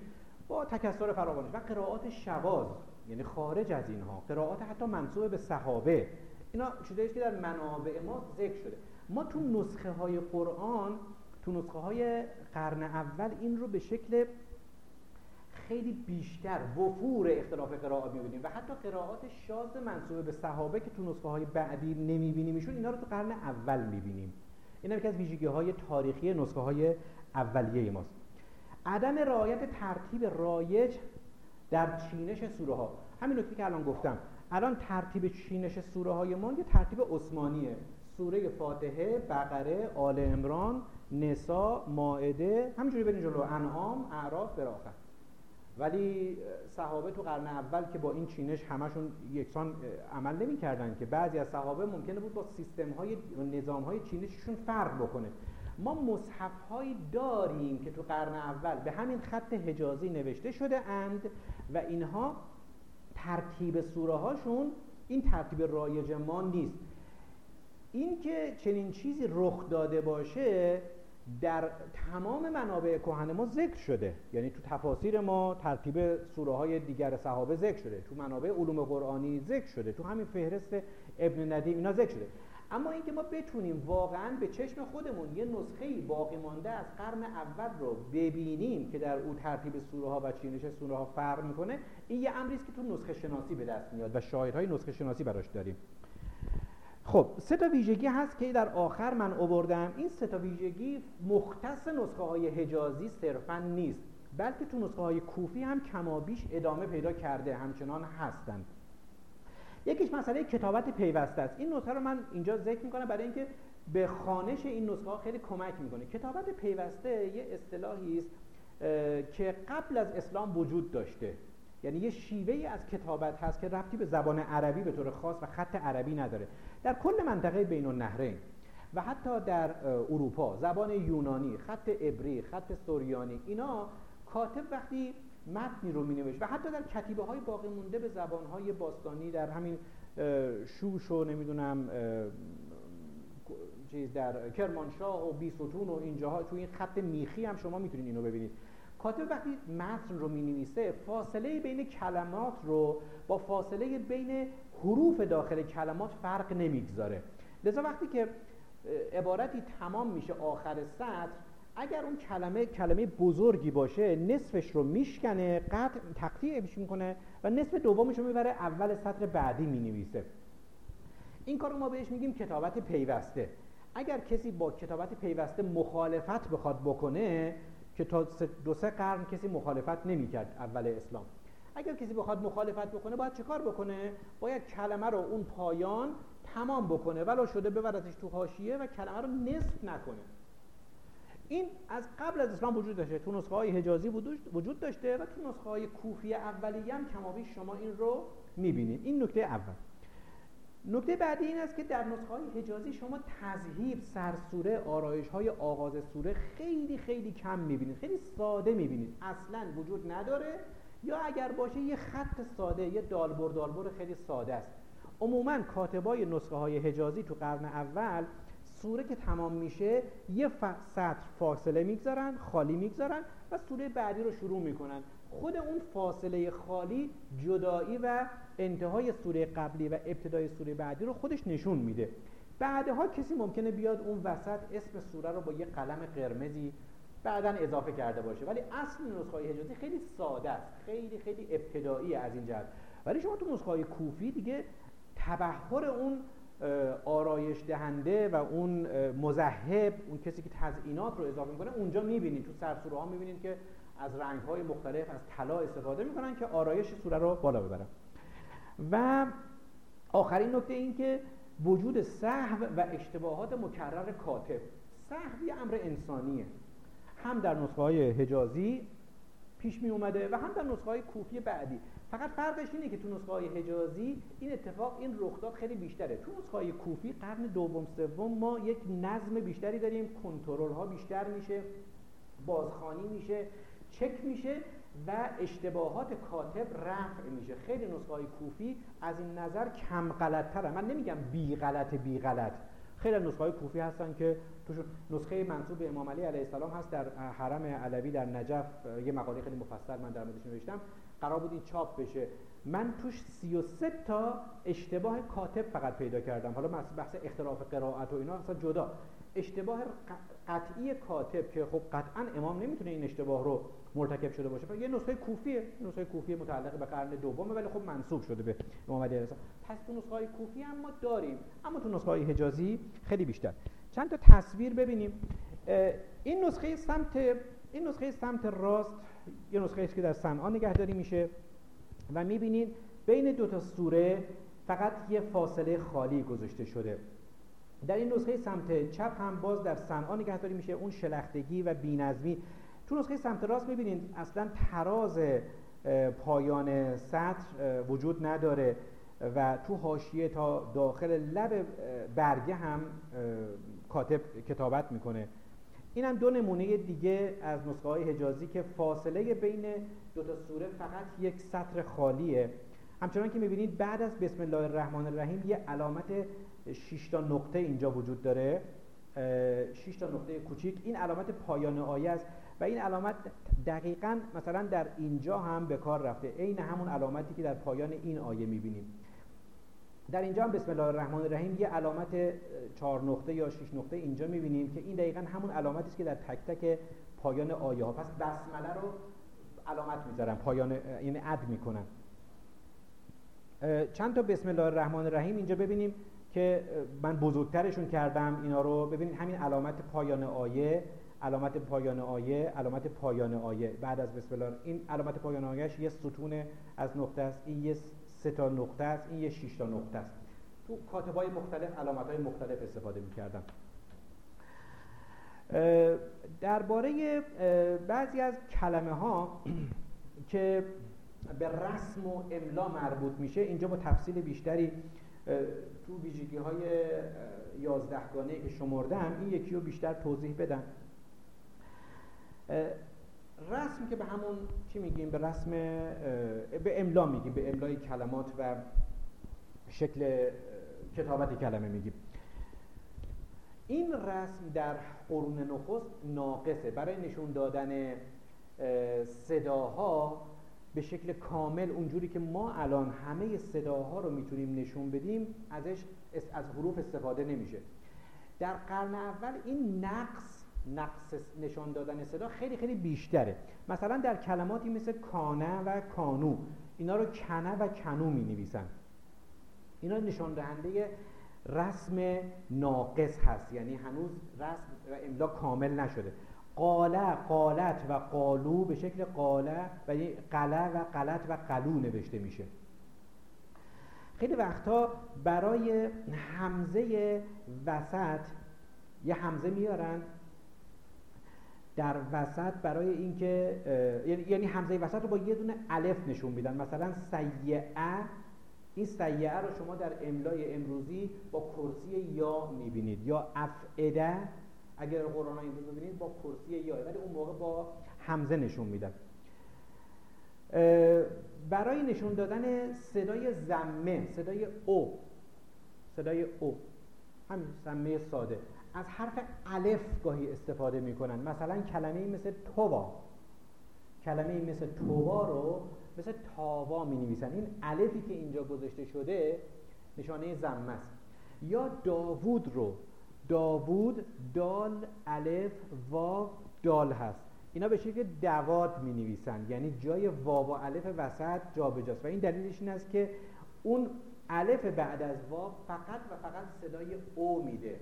[SPEAKER 1] با تکسر فراوانش. و قرائات شواز یعنی خارج از اینها. قرائات حتی منصوب به صحابه. اینا چیزایی که در منابع ما ذکر شده. ما تو نسخه های قرآن تو نسخه های قرن اول این رو به شکل خیلی بیشتر وفور اختلاف قرائات می‌بینیم و حتی قرائات شاذ منصوب به صحابه که تو نسخه های بعدی نمیبینیمشون اینا رو تو قرن اول می‌بینیم. این یکی از ویژگی های تاریخی نسخه های اولیه ماست. عدم رعایت ترتیب رایج در چینش سوره ها. همین نکته که الان گفتم. الان ترتیب چینش سوره های ما یه ترتیب عثمانیه. سوره فاتحه بقره آل امران نسا ماعده همینجوری برین جلو. انعام اعراف براخر ولی صحابه تو قرن اول که با این چینش همشون یکسان عمل نمی کردن که. بعضی از صحابه ممکنه بود با سیستم های نظام های چینششون فرق بکنه. ما مصحف هایی داریم که تو قرن اول به همین خط حجازی نوشته شده اند و اینها ترتیب سوره هاشون این ترتیب رایج ما نیست. اینکه چنین چیزی رخ داده باشه در تمام منابع کهن ما ذکر شده. یعنی تو تفاسیر ما ترتیب سوره های دیگر صحابه ذکر شده. تو منابع علوم قرآنی ذکر شده. تو همین فهرست ابن ندیم اینا ذکر شده. اما اینکه ما بتونیم واقعا به چشم خودمون یه نسخه باقی مانده از قرن اول رو ببینیم که در او ترتیب سوره ها و چینش سوره ها فرق می‌کنه این یه امری که تو نسخه شناسی به دست میاد و شاهدهای نسخه شناسی براش داریم. خب سه تا ویژگی هست که در آخر من آوردم. این سه تا ویژگی مختص نسخه های حجازی صرفا نیست بلکه تو نسخه های کوفی هم کمابیش ادامه پیدا کرده همچنان هستند یکیش مسئله کتابت پیوسته است. این نسخه رو من اینجا ذکر می‌کنم برای اینکه به خانش این نسخه ها خیلی کمک می‌کنه. کتابت پیوسته یه اصطلاحی است که قبل از اسلام وجود داشته. یعنی یه شیوه از کتابت هست که ربطی به زبان عربی به طور خاص و خط عربی نداره. در کل منطقه بین النهرین و حتی در اروپا زبان یونانی خط عبری خط سوریانی اینا کاتب وقتی متنی رو می و حتی در کتیبه های باقی مونده به زبان های باستانی در همین شوش و نمی‌دونم چیز در کرمانشاه و بیستون و اینجاها. تو این خط میخی هم شما می‌تونید اینو ببینید. کاتب وقتی متن رو می نویسه فاصله بین کلمات رو با فاصله بین حروف داخل کلمات فرق نمی‌گذاره. لذا وقتی که عبارتی تمام میشه آخر سطر اگر اون کلمه کلمه بزرگی باشه نصفش رو میشکنه قطع تقطیعش می‌کنه و نصف دومش رو می‌بره اول سطر بعدی می‌نویسه. این کار ما بهش میگیم کتابت پیوسته. اگر کسی با کتابت پیوسته مخالفت بخواد بکنه که تا دو سه قرن کسی مخالفت نمی‌کرد اول اسلام. اگر کسی بخواد مخالفت بکنه باید چه کار بکنه؟ باید کلمه رو اون پایان تمام بکنه. ولو شده ببردش تو حاشیه و کلمه رو نصف نکنه. این از قبل از اسلام وجود داشته. تو نسخه های حجازی وجود داشته و تو نسخه های کوفی اولیه هم کمابیش شما این رو می‌بینید. این نکته اول. نکته بعدی این است که در نسخه های حجازی شما تذهیب سرسوره آرایش های آغاز سوره خیلی خیلی کم می‌بینید. خیلی ساده می‌بینید. اصلا وجود نداره. یا اگر باشه یه خط ساده یه دالبر. دالبر خیلی ساده است. عموما کاتبای نسخه های حجازی تو قرن اول سوره که تمام میشه یه سطر فاصله می‌گذارن خالی می‌گذارن و سوره بعدی رو شروع می‌کنن. خود اون فاصله خالی جدایی و انتهای سوره قبلی و ابتدای سوره بعدی رو خودش نشون میده. بعدها کسی ممکنه بیاد اون وسط اسم سوره رو با یه قلم قرمزی بعدا اضافه کرده باشه. ولی اصل نسخه حجازی خیلی ساده است. خیلی خیلی ابتدایی از این جهت. ولی شما تو نسخه کوفی دیگه تبهر اون آرایش دهنده و اون مذهب اون کسی که تزئینات رو اضافه می‌کنه اونجا می‌بینید تو سرسوره ها می‌بینید که از رنگ های مختلف از طلا استفاده می‌کنن که آرایش سوره رو بالا ببرن. و آخرین نکته این که وجود صحو و اشتباهات مکرر کاتب. صحو یه امر انسانیه. هم در نسخه های حجازی پیش می اومده و هم در نسخه های کوفی بعدی. فقط فرقش اینه که تو نسخه های حجازی این اتفاق این رخداد خیلی بیشتره. تو نسخه های کوفی قرن دوم سوم ما یک نظم بیشتری داریم. کنترل ها بیشتر میشه بازخانی میشه چک میشه و اشتباهات کاتب رفع میشه. خیلی نسخه های کوفی از این نظر کم غلط تره من نمیگم بی غلط بی غلط. خیلی نسخه های کوفی هستن که توشون نسخه منصوب به امام علی علیه السلام هست در حرم علوی در نجف. یه مقاله خیلی مفصل من در موردش نوشتم. قرار بود این چاپ بشه. من توش 33 تا اشتباه کاتب فقط پیدا کردم. حالا بحث اختلاف قرائت و اینا اصلا جدا. اشتباه قطعی کاتب که خب قطعا امام نمی‌تونه این اشتباه رو مرتکب شده باشه. یه نسخه کوفیه. نسخه کوفی متعلق به قرن دومه ولی خب منصوب شده به امام علیه پس تو نسخه های کوفی هم ما داریم. اما تو نسخه حجازی خیلی بیشتر. چند تا تصویر ببینیم. این نسخه سمت این نسخه سمت راست یه نسخه است که در صنعا نگهداری میشه. و می‌بینید بین دو تا سوره فقط یه فاصله خالی گذاشته شده. در این نسخه سمت چپ هم باز در صنعا نگهداری میشه اون شلختگی و بینظمی. تو نسخه سمت راست می‌بینید اصلا تراز پایان سطر وجود نداره. و تو حاشیه تا داخل لب برگه هم کاتب کتابت می‌کنه. این هم دو نمونه دیگه از نسخه های حجازی که فاصله بین دو تا سوره فقط یک سطر خالیه. همچنان که می‌بینید بعد از بسم الله الرحمن الرحیم یه علامت 6 تا نقطه اینجا وجود داره. 6 تا نقطه کوچیک. این علامت پایان آیه است و این علامت دقیقا مثلا در اینجا هم به کار رفته. عین همون علامتی که در پایان این آیه می‌بینیم. در اینجا هم بسم الله الرحمن الرحیم یه علامت چهار نقطه یا شش نقطه اینجا می‌بینیم که این دقیقا همون علامتی است که در تک تک پایان آیه ها پس بسمله رو علامت می‌ذارن پایان یعنی اد می‌کنن. چند تا بسم الله الرحمن الرحیم اینجا ببینیم که من بزرگترشون کردم اینا رو ببینید. همین علامت پایان آیه علامت پایان آیه علامت پایان آیه. بعد از بسم الله این علامت پایان آیهش یه ستون از نقطه است. این یه سه تا نقطه است این یه شش تا نقطه است. تو کاتبای مختلف علامت های مختلف استفاده می‌کردم. درباره بعضی از کلمه ها (clears throat) که به رسم و املا مربوط میشه اینجا با تفصیل بیشتری تو ویژگی های یازدهگانه که شمردم این یکی رو بیشتر توضیح بدم. رسم که به همون چی میگیم؟ به رسم به املا میگیم به املای کلمات و شکل کتابت کلمه میگیم. این رسم در قرون نخست ناقصه. برای نشون دادن صداها به شکل کامل اونجوری که ما الان همه صداها رو می‌تونیم نشون بدیم ازش از حروف استفاده نمیشه. در قرن اول این نقص نقص نشان دادن صدا خیلی خیلی بیشتره. مثلا در کلماتی مثل کانه و کانو اینا رو کنه و کنو می نویسن اینا نشان دهنده رسم ناقص هست. یعنی هنوز رسم و املا کامل نشده. قاله قالت و قالو به شکل قاله و قله و قلت و قلو نوشته میشه. خیلی وقتها برای همزه وسط یه همزه میارن در وسط برای اینکه یعنی-, یعنی همزه وسط رو با یه دونه الف نشون میدن. مثلا سیعه این سیعه رو شما در املای امروزی با کرسی یا می‌بینید. یا افعده اگر قرآن های امروز ببینید با کرسی یا. ولی اون موقع با همزه نشون میدن. برای نشون دادن صدای زمه صدای او صدای او. همین زمه ساده. از حرف الف گاهی استفاده می‌کنن. مثلا کلمه مثل توبا کلمه مثل توبا رو مثل تاوا می نویسن این الفی که اینجا گذاشته شده نشانه زمه است. یا داوود رو. داوود دال الف واو دال هست. اینا به شکل دواد می نویسن یعنی جای واو و الف وسط جابجاست. و این دلیلش این است که اون الف بعد از واو فقط و فقط صدای او میده.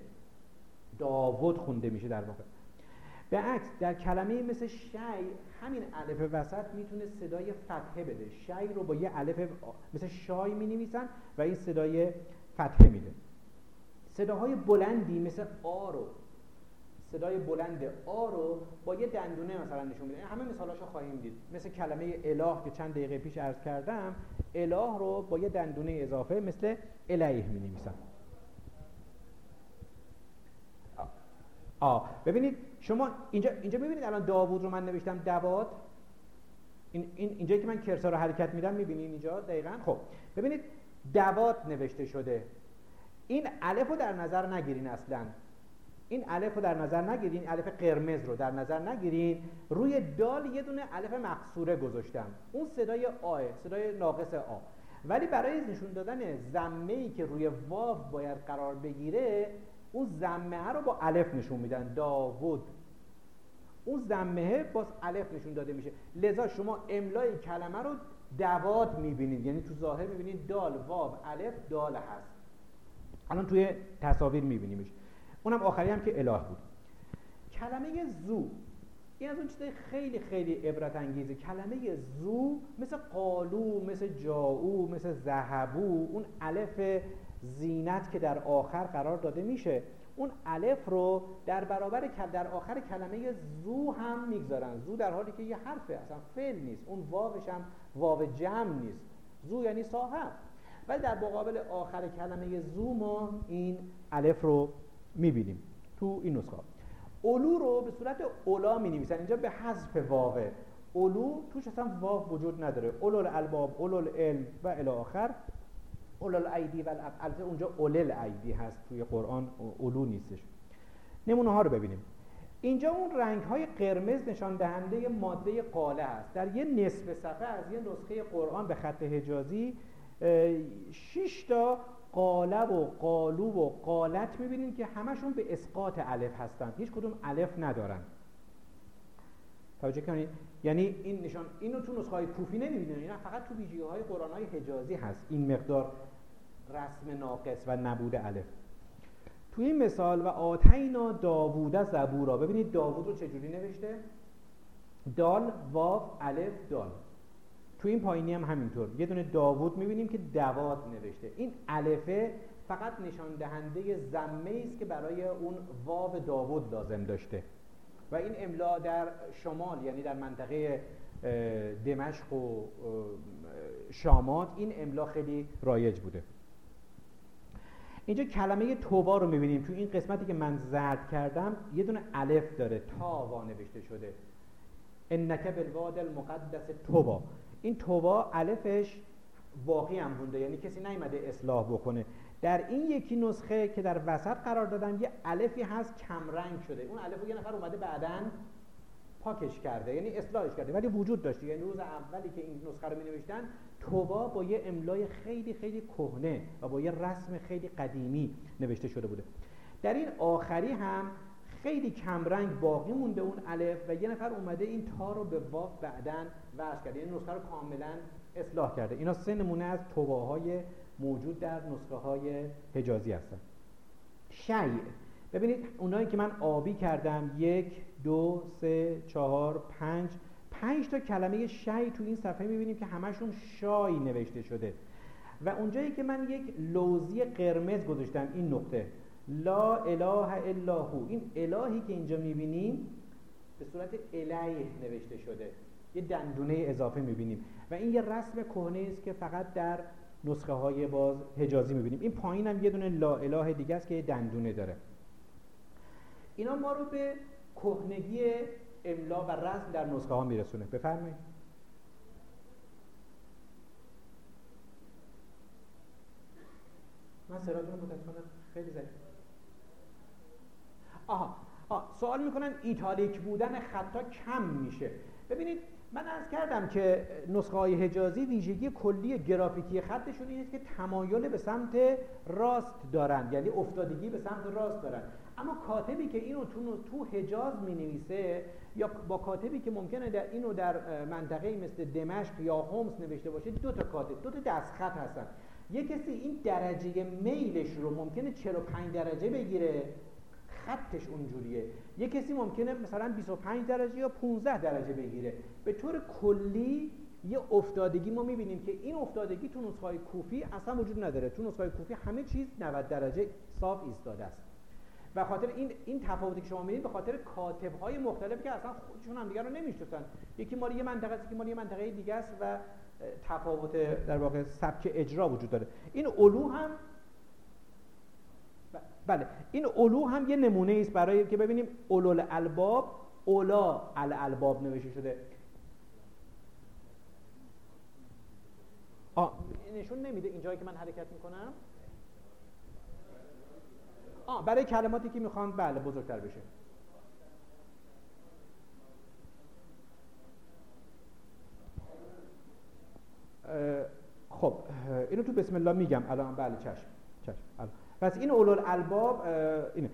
[SPEAKER 1] داوود خونده میشه در واقع. به عکس در کلمه مثل شی همین الف وسط می‌تونه صدای فتحه بده. شی رو با یه الف مثل شای می نویسن و این صدای فتحه میده. صداهای بلندی مثل آ رو صدای بلند آ رو با یه دندونه مثلا نشون میده. همه مثالاشو خواهیم دید. مثل کلمه اله که چند دقیقه پیش عرض کردم اله رو با یه دندونه اضافه مثل الیه می نویسن آ ببینید شما اینجا اینجا ببینید الان داوود رو من نوشتم دواد این, این اینجایی که من کرسا رو حرکت میدم می‌بینید اینجا؟ دقیقا؟ خب ببینید دواد نوشته شده. این الف رو در نظر نگیرین اصلا. این الف رو در نظر نگیرین الف قرمز رو در نظر نگیرین. روی دال یه دونه الف مقصوره گذاشتم. اون صدای آه صدای ناقص آ. ولی برای نشون دادن زمه ای که روی واو باید قرار بگیره اون زمه رو با الف نشون میدن. داوود. اون زمه باز الف نشون داده میشه. لذا شما املای کلمه رو دواد می‌بینید. یعنی تو ظاهر می‌بینید دال واو الف دال هست. الان توی تصاویر میبینیمش. اونم آخری هم که اله بود. کلمه زو. این از اون چیزای خیلی خیلی عبرت انگیزه. کلمه زو مثل قالو مثل جاو مثل زهبو اون الف زینت که در آخر قرار داده میشه اون الف رو در برابر در آخر کلمه زو هم می‌گذارن. زو در حالی که یه حرفه اصلا فعل نیست. اون واوش هم واو جمع نیست. زو یعنی صاحب ولی در مقابل آخر کلمه زو ما این الف رو می‌بینیم. تو این نسخه. اولو رو به صورت اولا می نویسن اینجا به حذف واوه. اولو توش اصلا واو وجود نداره. اولو الالباب اولو العلم و الی آخر. اولو الایدی و البته اونجا اولل ایدی هست توی قرآن اولو نیستش. نمونه ها رو ببینیم. اینجا اون رنگ های قرمز نشان دهنده ماده قاله است. در یه نصف صفحه از یه نسخه قرآن به خط حجازی 6 تا قاله و قالو و قالت می‌بینید که همشون به اسقاط الف هستند. هیچ کدوم الف ندارن. توجه کنید. یعنی این نشان اینو تو نسخه های کوفی نمی‌بینید اینا فقط تو ویژگی های قرآن حجازی هست. این مقدار رسم ناقص و نبود الف. تو این مثال و آتینا داوود زبورا. ببینید داوود رو چجوری نوشته؟ دال واو الف دال. تو این پایینی هم همینطور. یه دونه داوود می‌بینیم که دواد نوشته. این الفه فقط نشان دهنده زمه است که برای اون واو داوود لازم داشته. و این املا در شمال یعنی در منطقه دمشق و شامات این املا خیلی رایج بوده. اینجا کلمه توبا رو می‌بینیم تو این قسمتی که من زرد کردم یه دونه الف داره تا نوشته شده. انک بالواد المقدس توبا. این توبا الفش واقعی هم بونده یعنی کسی نیومده اصلاح بکنه. در این یکی نسخه که در وسط قرار دادم یه الفی هست کمرنگ شده. اون الف یه نفر اومده بعدا پاکش کرده یعنی اصلاحش کرده ولی وجود داشته. یعنی روز اولی که این نسخه رو می نوشتن توبا با یه املای خیلی خیلی کهنه و با یه رسم خیلی قدیمی نوشته شده بوده. در این آخری هم خیلی کمرنگ باقی مونده اون الف و یه نفر اومده این تا رو به واف بعدا وصل کرده. یعنی نسخه رو کاملا اصلاح کرده. اینا سه نمونه از توباهای موجود در نسخه های حجازی هستن. شیع ببینید اونایی که من آبی کردم یک دو سه چهار پنج پنج تا کلمه شی تو این صفحه می‌بینیم که همشون شای نوشته شده. و اونجایی که من یک لوزی قرمز گذاشتم این نقطه. لا اله الا هو. این الهی که اینجا می‌بینیم به صورت الیه نوشته شده. یه دندونه اضافه می‌بینیم. و این یه رسم کهنه است که فقط در نسخه های باز حجازی می‌بینیم. این پایین هم یه دونه لا اله دیگه است که یه دندونه داره. اینا ما رو به کهنگی املا و رسم در نسخه ها میرسونه. بفرمایید. من سراتون متاسفانه خیلی زدیم آها. آه. سوال می‌کنن ایتالیک بودن خطا کم میشه. ببینید من از کردم که نسخه های حجازی ویژگی کلی گرافیکی خطشون اینه که تمایل به سمت راست دارن. یعنی افتادگی به سمت راست دارن. اما کاتبی که اینو تو, تو حجاز می نویسه یا با کاتبی که ممکنه در اینو در منطقه مثل دمشق یا هومس نوشته باشه دو تا کاتب دو تا دستخط هستن. یه کسی این درجه میلش رو ممکنه 45 درجه بگیره خطش اونجوریه. یه کسی ممکنه مثلا 25 درجه یا 15 درجه بگیره. به طور کلی یه افتادگی ما می‌بینیم که این افتادگی تو نسخه کوفی اصلا وجود نداره. تو نسخه کوفی همه چیز 90 درجه صاف ایستاده است. و خاطر این این تفاوتی که شما می‌بینید به خاطر کاتب های مختلفی که اصلا خودشون هم دیگر رو نمی‌شناسن. یکی مال یه منطقه است یکی مال یه منطقه دیگه است و تفاوت در واقع سبک اجرا وجود داره. این علو هم بله این علو هم یه نمونه است برای که ببینیم اولول الباب اولا الالباب نوشته شده. آ نشون نمیده اینجایی که من حرکت می‌کنم. آ برای کلماتی که می‌خوان بله بزرگتر بشه. خب اینو تو بسم الله میگم. الان بله چشم چشم الان. پس این اولول الباب اینه.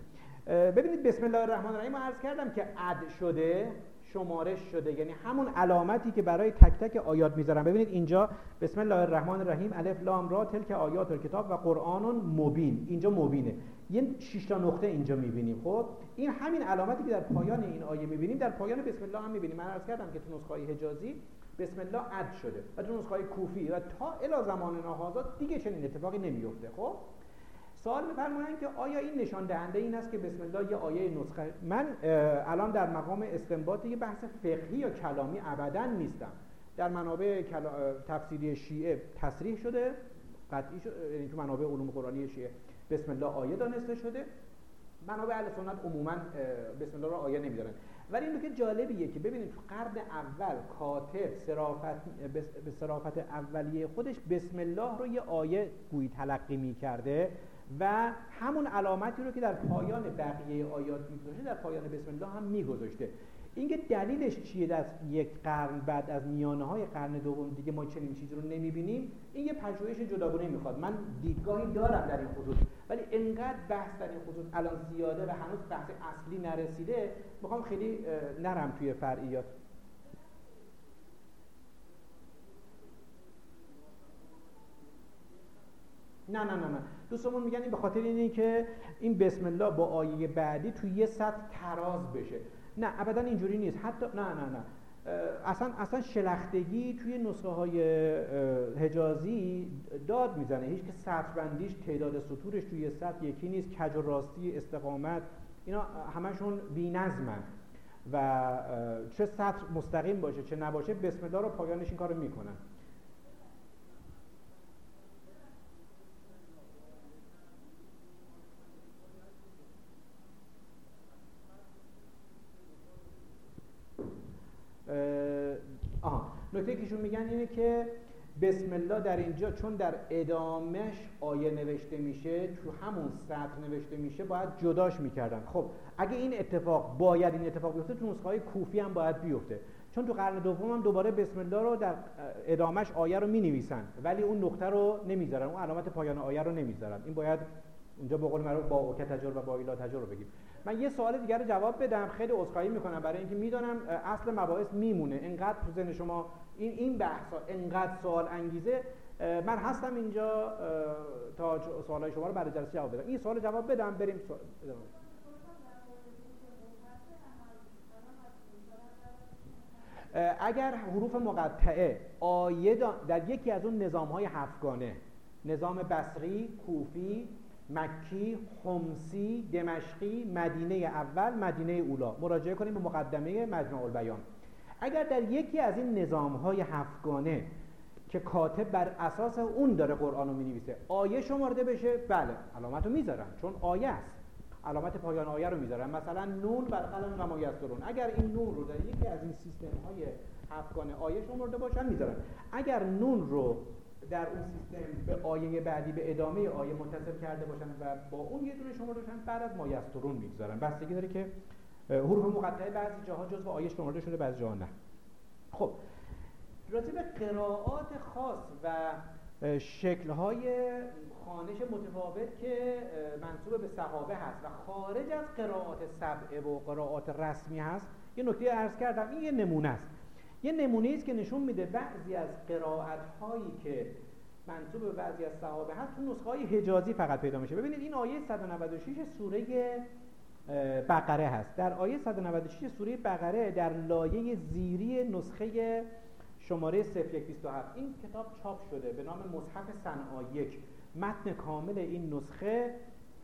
[SPEAKER 1] ببینید بسم الله الرحمن الرحیم ما عرض کردم که عد شده شمارش شده. یعنی همون علامتی که برای تک تک آیات می‌ذارم. ببینید اینجا بسم الله الرحمن الرحیم الف لام را تلک آیات الکتاب و قرآن مبین. اینجا مبینه. یه شش تا نقطه اینجا می‌بینیم. خب این همین علامتی که در پایان این آیه می‌بینیم در پایان بسم الله هم می‌بینیم. من عرض کردم که تو نسخه حجازی بسم الله عد شده و تو نسخه کوفی و تا الی زمان نهازات دیگه چنین اتفاقی نمیفته خب سوال میفرمایند که آیا این نشان دهنده این است که بسم الله یه آیه نسخه؟ من الان در مقام استنباط یه بحث فقهی یا کلامی ابدا نیستم. در منابع تفسیری شیعه تصریح شده قطعی شده یعنی تو منابع علوم قرآنی شیعه. بسم الله آیه دانسته شده. منابع اهل سنت عموما بسم الله را آیه نمیدارن. ولی این که جالبیه که ببینید تو قرن اول کاتب صرافت به صرافت اولیه خودش بسم الله رو یه آیه گویی تلقی می‌کرده و همون علامتی رو که در پایان بقیه آیات میگذاشته در پایان بسم الله هم میگذاشته. اینکه دلیلش چیه در یک قرن بعد از میانه های قرن دوم دیگه ما چنین چیزی رو نمی‌بینیم؟ این یه پژوهش جداگانه می‌خواد. من دیدگاهی دارم در این خصوص ولی انقدر بحث در این خصوص الان زیاده و هنوز بحث اصلی نرسیده می‌خوام خیلی نرم توی فرعیات. نه نه نه نه. دوستمون میگن این به خاطر اینه که این بسم الله با آیه بعدی توی یه سطح تراز بشه. نه ابدا اینجوری نیست. حتی نه نه نه. اصلا اصلا شلختگی توی نسخه های حجازی داد می‌زنه. هیچ که سطر بندیش تعداد سطورش توی سطر یکی نیست. کج و راستی استقامت اینا همشون بی‌نظمن. و چه سطر مستقیم باشه چه نباشه بسم الله رو پایانش این کارو می‌کنن. آها. نکته که میگن اینه که بسم الله در اینجا چون در ادامش آیه نوشته میشه تو همون سطر نوشته میشه باید جداش می‌کردن. خب اگه این اتفاق باید این اتفاق بیفته تو نسخه های کوفی هم باید بیفته. چون تو قرن دوم هم دوباره بسم الله رو در ادامش آیه رو می ولی اون نقطه رو نمی‌ذارن. اون علامت پایان آیه رو نمی‌ذارن. این باید اونجا به قول معروف با اوکه تجربه با ایلا تجربه بگیم. من یه سوال دیگر رو جواب بدم. خیلی عذرخواهی می‌کنم. برای اینکه می‌دونم اصل مباحث میمونه. انقدر تو ذهن شما این این بحث انقدر سوال انگیزه. من هستم اینجا تا سوالای شما رو بعد جلسه جواب بدم. این سوال جواب بدم. بریم سوال اگر حروف مقطعه آیه در یکی از اون نظام های هفتگانه نظام بصری، کوفی، مکی، خمسی، دمشقی، مدینه اول، مدینه اولا. مراجعه کنیم به مقدمه مجمع البیان. اگر در یکی از این نظام های هفتگانه که کاتب بر اساس اون داره قرآن رو می نویسه آیه شمارده بشه بله علامت رو می‌ذارن چون آیه است. علامت پایان آیه رو می‌ذارن. مثلا نون بر قلم و یسترون اگر این نون رو در یکی از این سیستم های هفتگانه آیه شمرده باشن می‌ذارن. اگر نون رو در اون سیستم به آیه بعدی به ادامه آیه متصل کرده باشن و با اون یه دونه شمرده باشن بعد از مایسترون می‌گذارن. بستگی داره که حروف مقطعه بعضی جاها جزو آیه شمرده شده بعضی جاها نه. خب راجع به قرائات خاص و شکل‌های خانش متفاوت که منصوب به صحابه هست و خارج از قرائات سبعه و قرائات رسمی هست یه نکته عرض کردم این یه نمونه است. یه نمونه است که نشون میده بعضی از قرائت هایی که منصوب به بعضی از صحابه هست تو نسخه های حجازی فقط پیدا میشه. ببینید این آیه 196 سوره بقره هست. در آیه 196 سوره بقره در لایه زیری نسخه شماره 0127 این کتاب چاپ شده به نام مصحف صنعا یک. متن کامل این نسخه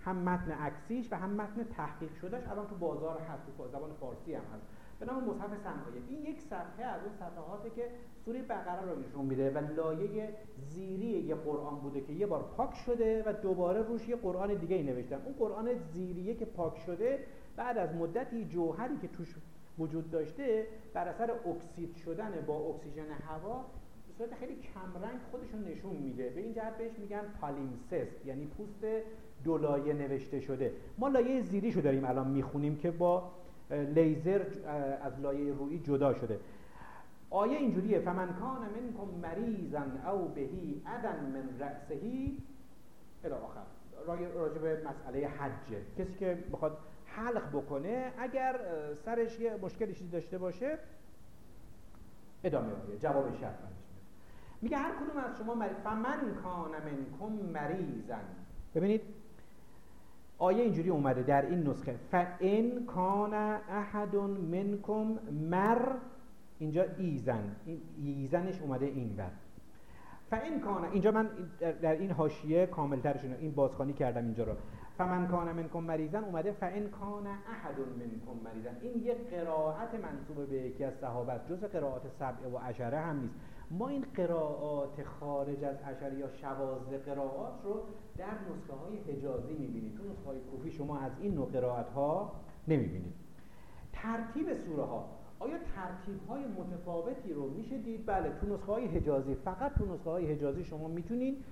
[SPEAKER 1] هم متن عکسیش و هم متن تحقیق شدهش الان تو بازار هست تو زبان فارسی هم هست. به نام مصحف صنعا این یک صفحه از اون صفحاتی که سوره بقره رو نشون میده و لایه زیری یه قرآن بوده که یه بار پاک شده و دوباره روش یه قرآن دیگه ای نوشتن اون قرآن زیریه که پاک شده بعد از مدتی جوهری که توش وجود داشته بر اثر اکسید شدن با اکسیژن هوا به صورت خیلی کمرنگ خودشون نشون میده. به این جهت بهش میگن پالیمسست یعنی پوست دو لایه نوشته شده. ما لایه زیریشو داریم الان می‌خونیم که با لیزر از لایه روی جدا شده. آیه اینجوریه. فمن کان منکم مریضا او بهی ادن من رأسهی. الی آخر. راجع به مسئله حجه کسی که بخواد حلق بکنه اگر سرش یه مشکلی چیزی داشته باشه ادامه آیه جواب شرط میگه هر کدوم از شما مریض فمن کان منکم مریضا. ببینید آیه اینجوری اومده در این نسخه؟ فان کان احد منکم مر اینجا ایزن. ایزنش اومده این بر فان کان اینجا من در این حاشیه کاملترش این بازخوانی کردم اینجا رو. فمن کان منکم مریضن اومده فان کان احد منکم مریضن این یه قرائت منصوب به یکی از صحابه جز قرائات سبع و عشره هم نیست. ما این قرائات خارج از عشره یا شواز قرائات رو در نسخه های حجازی می‌بینید تو نسخه های کوفی شما از این نوع قرائت ها نمی‌بینید. ترتیب سوره ها آیا ترتیب های متفاوتی رو میشه دید؟ بله تو نسخه های حجازی فقط تو نسخه های حجازی شما می‌تونید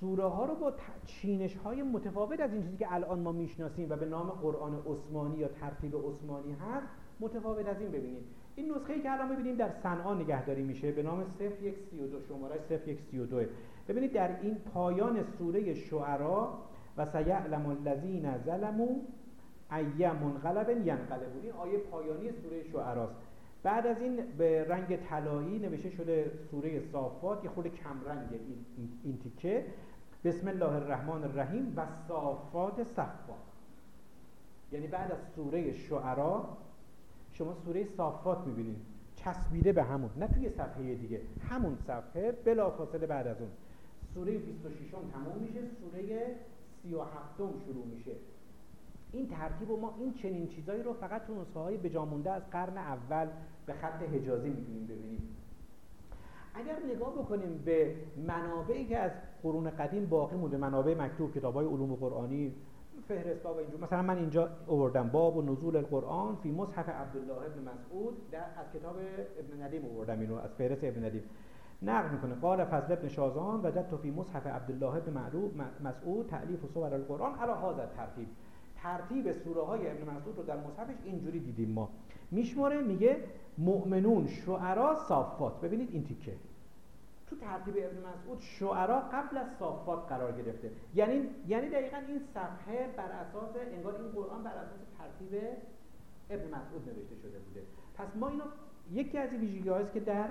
[SPEAKER 1] سوره ها رو با چینش های متفاوت از این چیزی که الان ما می‌شناسیم و به نام قرآن عثمانی یا ترتیب عثمانی هست متفاوت از این ببینید. این نسخه ای که الان می‌بینیم در صنعا نگهداری میشه به نام 0132 شماره 0132 ببینید در این پایان سوره شعرا و سیعلم الذین ظلموا ای منقلب ینقلبون این آیه پایانی سوره شعراست. بعد از این به رنگ طلایی نوشته شده سوره صافات یه خود کمرنگ این, این تیکه. بسم الله الرحمن الرحیم و صافات صفا. یعنی بعد از سوره شعرا شما سوره صافات می‌بینید چسبیده به همون. نه توی صفحه دیگه. همون صفحه بلا فاصله بعد از اون. سوره 26 تموم میشه. سوره 37 شروع میشه. این ترتیب و ما این چنین چیزایی رو فقط تو نسخه های بجامونده از قرن اول به خط حجازی می‌تونیم ببینیم. اگر نگاه بکنیم به منابعی که از قرون قدیم باقی مونده منابع مکتوب کتاب های علوم قرآنی فهرستا و اینجور مثلا من اینجا آوردم. باب و نزول القرآن فی مصحف عبدالله ابن مسعود. در از کتاب ابن ندیم آوردم اینو از فهرست ابن ندیم. نقل می‌کنه. قال فضل ابن شازان وجدت فی مصحف عبدالله ابن مسعود تعلیف صور القرآن. علی هذا ترتیب ترتیب سوره های ابن مسعود رو در مصحفش اینجوری دیدیم ما. میشماره میگه مؤمنون شعرا صافات. ببینید این تیکه. تو ترتیب ابن مسعود شعرا قبل از صافات قرار گرفته. یعنی یعنی دقیقا این صفحه بر اساس انگار این قرآن بر اساس ترتیب ابن مسعود نوشته شده بوده. پس ما اینو یکی از ویژگی که در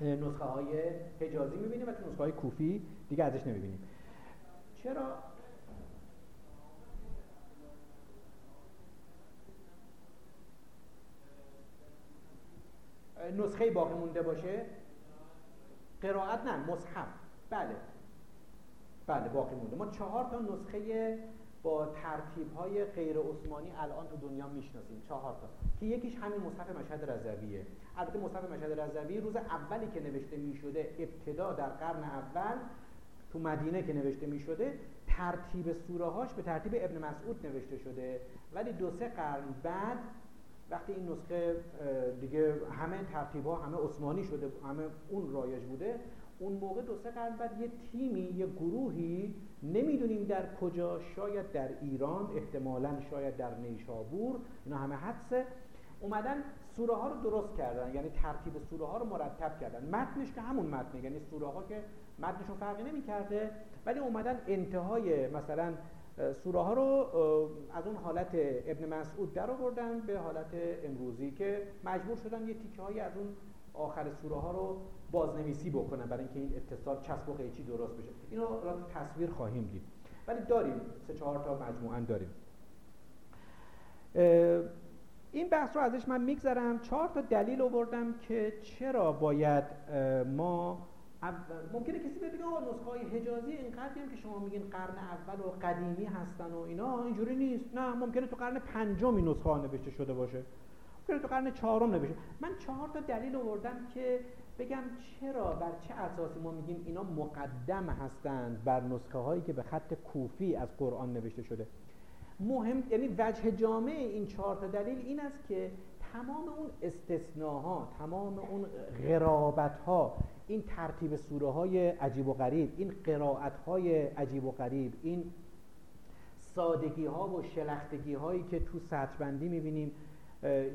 [SPEAKER 1] نسخه های حجازی می‌بینیم و تو نسخه های کوفی دیگه ازش نمی‌بینیم. چرا؟ نسخه باقی مونده باشه؟ قرائت نه مصحف. بله. بله باقی مونده. ما چهار تا نسخه با ترتیب های غیر عثمانی الان تو دنیا می‌شناسیم. چهار تا. که یکیش همین مصحف مشهد رضویه. البته مصحف مشهد رضوی روز اولی که نوشته می‌شده ابتدا در قرن اول تو مدینه که نوشته می‌شده ترتیب سوره هاش به ترتیب ابن مسعود نوشته شده. ولی دو سه قرن بعد وقتی این نسخه دیگه همه ترتیب ها همه عثمانی شده همه اون رایج بوده اون موقع دو سه قرن بعد یه تیمی یه گروهی نمی‌دونیم در کجا شاید در ایران احتمالا شاید در نیشابور اینا همه حدسه. اومدن سوره ها رو درست کردن یعنی ترتیب سوره ها رو مرتب کردن. متنش که همون متنه یعنی سوره ها که متنشون فرقی نمی‌کرده ولی اومدن انتهای مثلا سوره ها رو از اون حالت ابن مسعود در آوردن به حالت امروزی که مجبور شدن یه تیکه های از اون آخر سوره ها رو بازنویسی بکنن برای اینکه این اتصال چسب و قیچی درست بشه. اینو را تصویر خواهیم دید. ولی داریم سه چهار تا مجموعا داریم. این بحث رو ازش من میگذرم. چهار تا دلیل آوردم که چرا باید ما ممکنه کسی بگه آقا نسخه های حجازی اینقدر هم که شما میگین قرن اول و قدیمی هستن و اینا. اینجوری نیست. نه ممکنه تو قرن پنجم نسخه ها نوشته شده باشه. ممکنه تو قرن چهارم نوشته. من چهار تا دلیل آوردم که بگم چرا بر چه اساسی ما میگیم اینا مقدم هستند بر نسخه هایی که به خط کوفی از قرآن نوشته شده. مهم یعنی وجه جامع این چهار تا دلیل این است که تمام اون استثناها تمام اون غرابت ها این ترتیب سوره های عجیب و غریب این قرائت های عجیب و غریب این سادگی ها و شلختگی هایی که تو سطر بندی می‌بینیم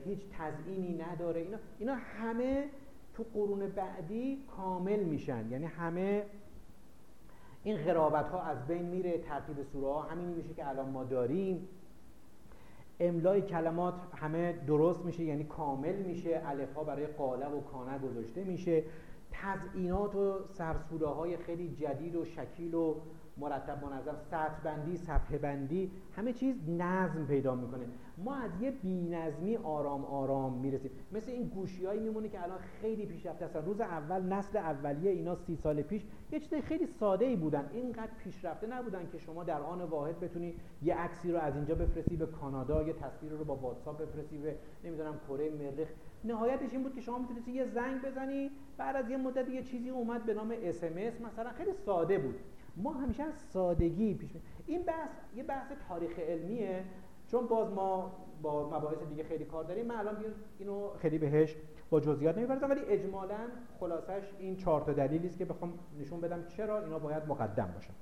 [SPEAKER 1] هیچ تزئینی نداره. اینا, اینا همه تو قرون بعدی کامل میشن. یعنی همه این غرابت ها از بین میره ترتیب سوره ها همین میشه که الان ما داریم. املای کلمات همه درست میشه یعنی کامل میشه الف ها برای قاله و کانه گذاشته میشه. تزئینات و سرسوره های خیلی جدید و شکیل و مرتب منظم سطح بندی صفحه بندی همه چیز نظم پیدا می‌کنه. ما از یه بینظمی آرام آرام می‌رسیم. مثل این گوشیایی میمونه که الان خیلی پیشرفته هستن. روز اول نسل اولیه اینا سی سال پیش یه چیز خیلی ساده ای بودن. اینقدر پیشرفته نبودن که شما در آن واحد بتونی یه عکسی رو از اینجا بفرستی به کانادا یه تصویر رو با واتساپ بفرستی به نمی‌دونم کره مریخ نهایتش این بود که شما می‌تونستی یه زنگ بزنی. بعد از یه مدت یه چیزی اومد به نام اس مثلا خیلی ساده بود. ما همیشه از سادگی پیش این بحث یه بحث تاریخ علمیه. چون باز ما با مباحث دیگه خیلی کار داریم من الان اینو خیلی بهش با جزئیات نمی‌پردازم ولی اجمالا خلاصش این چهار تا دلیلی است که بخوام نشون بدم چرا اینا باید مقدم باشن.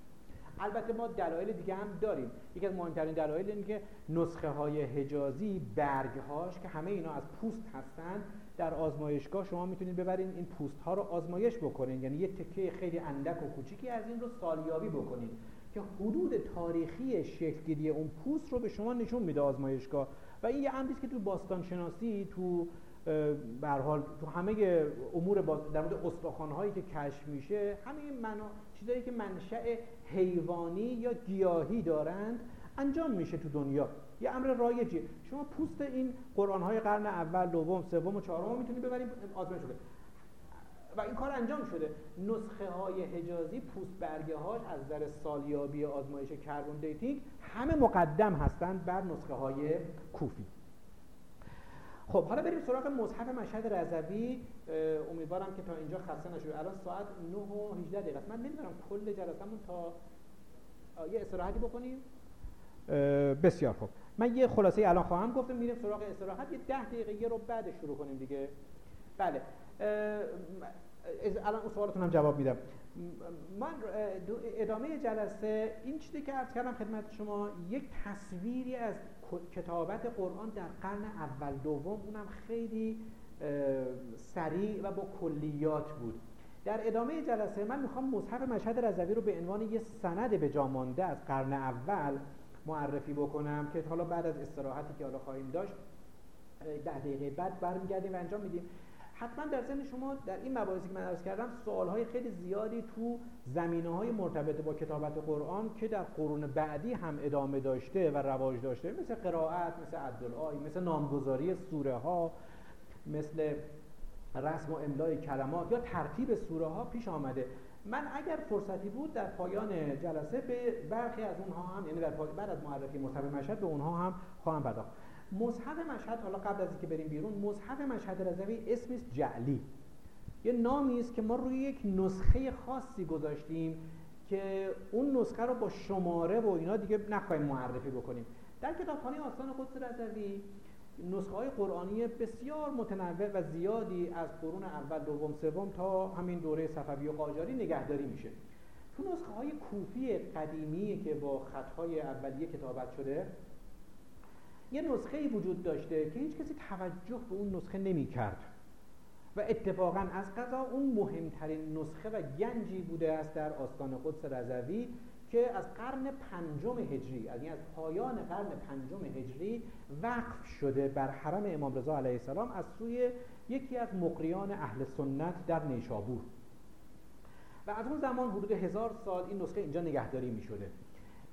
[SPEAKER 1] البته ما دلایل دیگه هم داریم. یکی از مهمترین دلایل اینه که نسخه های حجازی برگ هاش که همه اینا از پوست هستند در آزمایشگاه شما می‌تونید ببرین این پوست ها رو آزمایش بکنین. یعنی یه تکه خیلی اندک و کوچیکی از این رو سالیابی بکنید که حدود تاریخی شکلگیری اون پوست رو به شما نشون میده آزمایشگاه. و این یه امریست که تو باستان شناسی تو به حال تو همه امور در مورد استخوان‌هایی که کشف میشه همین منا چیزایی که منشأ حیوانی یا گیاهی دارند انجام میشه تو دنیا. یه امر رایجیه. شما پوست این قرآن های قرن اول دوم سوم و چهارم می‌تونید ببرید آزمایش کنید و این کار انجام شده. نسخه های حجازی پوست برگه هاش از نظر سالیابی آزمایش carbon dating همه مقدم هستند بر نسخه های کوفی. خب حالا بریم سراغ مصحف مشهد رضوی. امیدوارم که تا اینجا خسته نشده الان ساعت 9 و 18 دقیقه من نمی‌دونم کل جلسمون تا یه استراحتی بکنیم؟ بسیار خوب. من یه خلاصه الان خواهم گفتم میریم سراغ استراحت. یه ده دقیقه یه رو بعد شروع کنیم دیگه. بله. الان اون سوالتون هم جواب میدم. من ادامه جلسه این چیزی که عرض کردم خدمت شما یک تصویری از کتابت قرآن در قرن اول دوم اونم خیلی سریع و با کلیات بود. در ادامه جلسه من می‌خوام مصحف مشهد رضوی رو به عنوان یه سند به جا مانده از قرن اول معرفی بکنم که حالا بعد از استراحتی که حالا خواهیم داشت ده دقیقه بعد برمیگردیم و انجام میدیم. حتما در ذهن شما در این مباحثی که من عرض کردم های خیلی زیادی تو زمینه های مرتبط با کتابت قرآن که در قرون بعدی هم ادامه داشته و رواج داشته مثل قرائت مثل عبدالآی مثل نامگذاری سوره ها مثل رسم و املای کلمات یا ترتیب سوره ها پیش آمده. من اگر فرصتی بود در پایان جلسه به برخی از اونها هم یعنی در بعد از معرفی مصحف مشهد به اونها هم خواهم پرداخت. مصحف مشهد حالا قبل از اینکه بریم بیرون مصحف مشهد رضوی اسمش جعلی. یه نامی است که ما روی یک نسخه خاصی گذاشتیم که اون نسخه رو با شماره و اینا دیگه نخواهیم معرفی بکنیم. در کتابخانه آستان قدس رضوی نسخه های قرآنی بسیار متنوع و زیادی از قرون اول دوم سوم تا همین دوره صفوی و قاجاری نگهداری میشه. تو نسخه های کوفی قدیمی که با خطهای اولیه کتابت شده. یه نسخه وجود داشته که هیچ کسی توجه به اون نسخه نمی کرد و اتفاقا از قضا اون مهمترین نسخه و گنجی بوده است در آستان قدس رضوی که از قرن پنجم هجری یعنی از پایان قرن پنجم هجری وقف شده بر حرم امام رضا علیه السلام از سوی یکی از مقریان اهل سنت در نیشابور. و از اون زمان حدود هزار سال این نسخه اینجا نگهداری می شده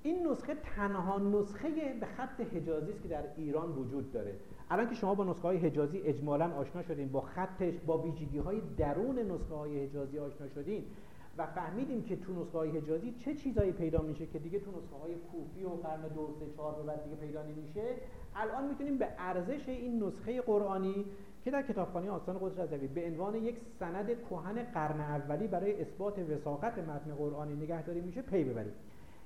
[SPEAKER 1] این نسخه تنها نسخه به خط حجازی است که در ایران وجود داره. الان که شما با نسخه های حجازی اجمالا آشنا شدین با خطش با ویژگی های درون نسخه های حجازی آشنا شدین و فهمیدیم که تو نسخه های حجازی چه چیزایی پیدا میشه که دیگه تو نسخه های کوفی و قرن دو سه چهار به بعد دیگه پیدا نمیشه. الان می‌تونیم به ارزش این نسخه قرآنی که در کتابخانه آستان قدس رضوی به عنوان یک سند کهن قرن اولی برای اثبات وساقت متن قرآنی نگهداری میشه پی ببریم.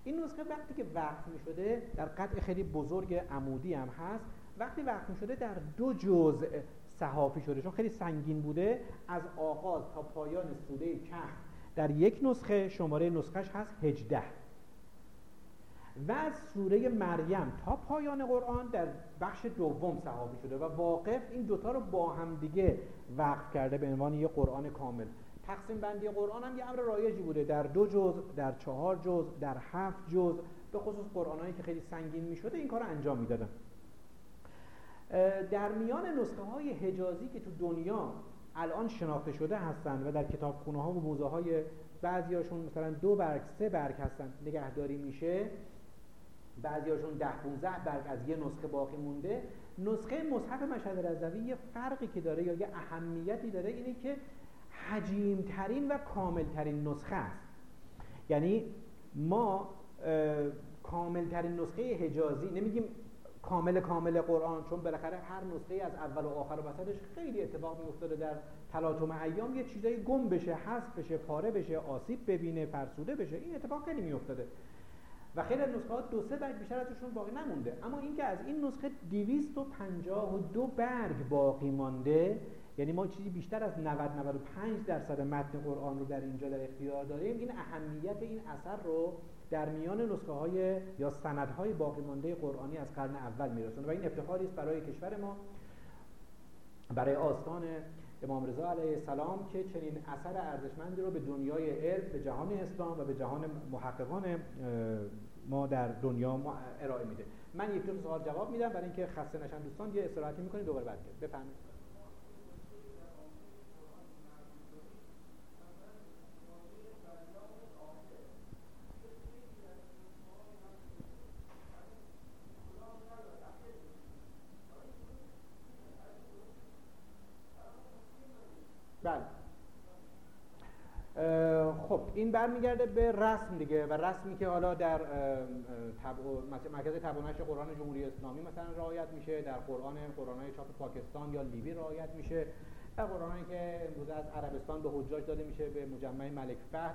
[SPEAKER 1] این نسخه وقتی که وقت می شده در قطع خیلی بزرگ عمودی هم هست. وقتی وقت می شده در دو جزء صحافی شده چون خیلی سنگین بوده از آغاز تا پایان سوره کهف. در یک نسخه شماره نسخش هست 18 و از سوره مریم تا پایان قرآن در بخش دوم صحافی شده و واقف. این دوتا رو با هم دیگه وقف کرده به عنوان یک قرآن کامل. تقسیم بندی قرآن هم یه امر رایجی بوده. در دو جز در چهار جز در هفت جز به خصوص قرآن که خیلی سنگین می شده این کار رو انجام می‌دادن. در میان نسخه های حجازی که تو دنیا الان شناخته شده هستند و در کتابخونه ها و موزه های بعضی هاشون مثلا دو برگ سه برگ هستن نگهداری میشه. بعضی هاشون ده 15 برگ از یه نسخه باقی مونده. نسخه مصحف مشهد رضوی یه فرقی که داره یا یه اهمیتی داره اینه که حجیمترین و کاملترین نسخه است. یعنی ما کاملترین نسخه حجازی نمیگیم کامل کامل قرآن چون بالاخره هر نسخه از اول و آخر و وسطش خیلی اتفاق میافتاده در تلاطم ایام. یه چیزایی گم بشه حذف بشه پاره بشه آسیب ببینه فرسوده بشه این اتفاق خیلی میافتاده. و خیلی از نسخه ها دو سه برگ بیشتر ازشون باقی نمونده. اما اینکه از این نسخه 252 برگ باقی مانده یعنی ما چیزی بیشتر از 90 95 درصد متن قرآن رو در اینجا در اختیار داریم. این اهمیت این اثر رو در میان نسخه های یا سندهای باقی مانده قرآنی از قرن اول میرسونه و این افتخاری است برای کشور ما. برای آستان امام رضا علیه السلام که چنین اثر ارزشمندی رو به دنیای علم به جهان اسلام و به جهان محققان ما در دنیا ارائه میده. من یک دو سوال جواب میدم برای اینکه خسته نشن دوستان یه استراحتی می‌کنیم دوباره بعد بفرمایید بله خب این برمیگرده به رسم دیگه و رسمی که حالا در مرکز تبانش قرآن جمهوری اسلامی مثلا رعایت میشه در قرآن قرآن های چاپ پاکستان یا لیبی رعایت میشه در قرآنی که امروز از عربستان به حجاج داده میشه به مجمع ملک فهد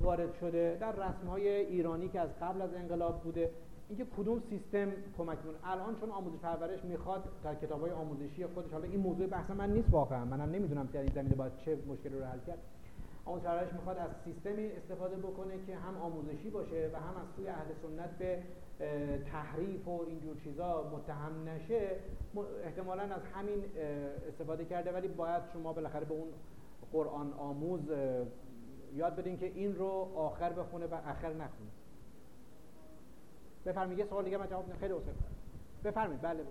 [SPEAKER 1] وارد شده. در رسم های ایرانی که از قبل از انقلاب بوده. اینکه کدوم سیستم کمک می‌کنه؟ الان چون آموزش پرورش می‌خواد در کتاب های آموزشی خودش حالا این موضوع بحث من نیست واقعا. منم نمی‌دونم در این زمینه باید چه مشکلی رو حل کرد. آموزش می‌خواد از سیستمی استفاده بکنه که هم آموزشی باشه و هم از سوی اهل سنت به تحریف و اینجور چیزا متهم نشه احتمالا از همین استفاده کرده. ولی باید شما بالاخره به اون قرآن آموز یاد بدین که این رو آخر بخونه و آخر نخونه. بفرمایید. یه سوال دیگه من جواب خیلی اوسر بفرمایید. بله.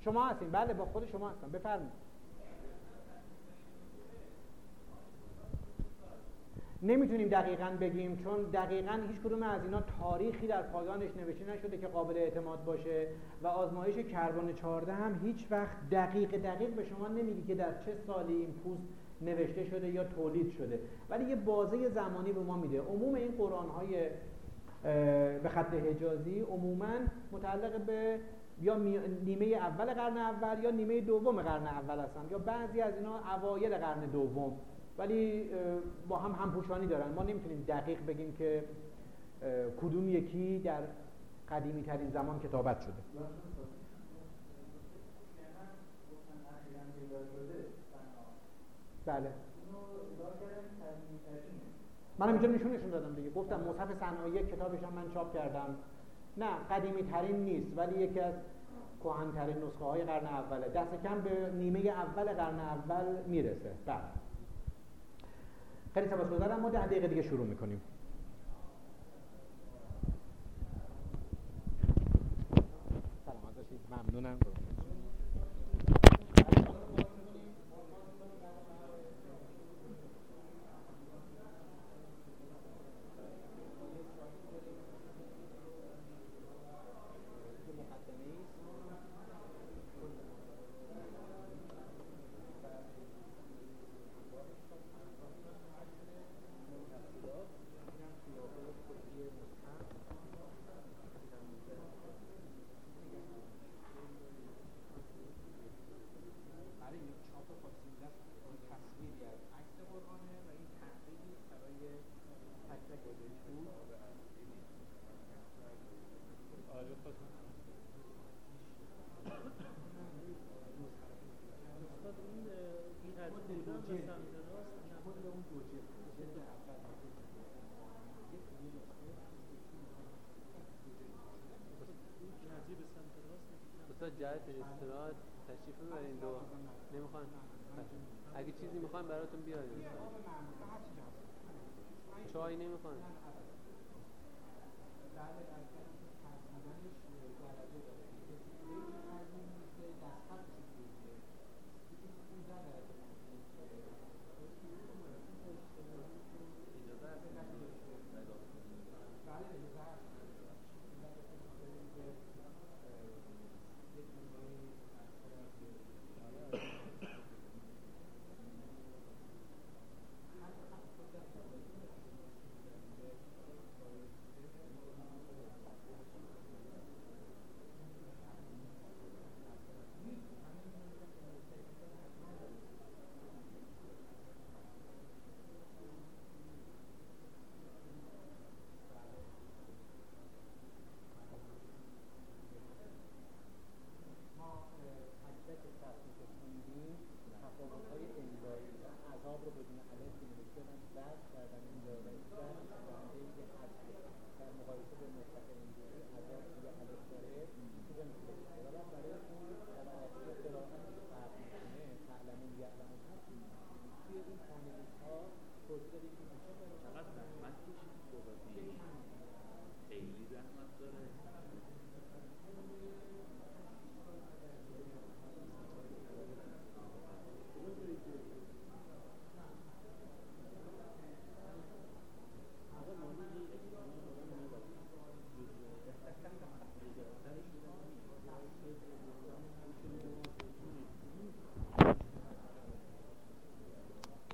[SPEAKER 1] شما هستین. بله با خود شما هستم. بفرمایید. نمی‌تونیم دقیقا بگیم چون دقیقا هیچ کدوم از اینا تاریخی در پایانش نوشته نشده که قابل اعتماد باشه و آزمایش کربن 14 هم هیچ وقت دقیق دقیق به شما نمیگه که در چه سالی این پوست نوشته شده یا تولید شده. ولی یه بازه زمانی به ما میده. عموم این قرآن های به خط حجازی عموما متعلق به یا نیمه اول قرن اول یا نیمه دوم قرن اول هستن یا بعضی از اینا اوایل قرن دوم. ولی با هم همپوشانی دارن. ما نمی‌تونیم دقیق بگیم که کدوم یکی در قدیمی ترین زمان کتابت شده. بله. من اینجا نشونشون دادم دیگه. گفتم مصحف صنایع کتابش هم من چاپ کردم. نه قدیمی ترین نیست ولی یکی از ترین نسخه های قرن اوله دست کم به نیمه اول قرن اول می‌رسه. بله. خیلی سپاسگزارم ما ده دقیقه دیگه شروع می‌کنیم. سلام ممنونم.
[SPEAKER 3] جهت استراحت تشریف ببرین دو نمی‌خوان. اگه چیزی می‌خوان براتون بیاریم. چای نمی‌خوان.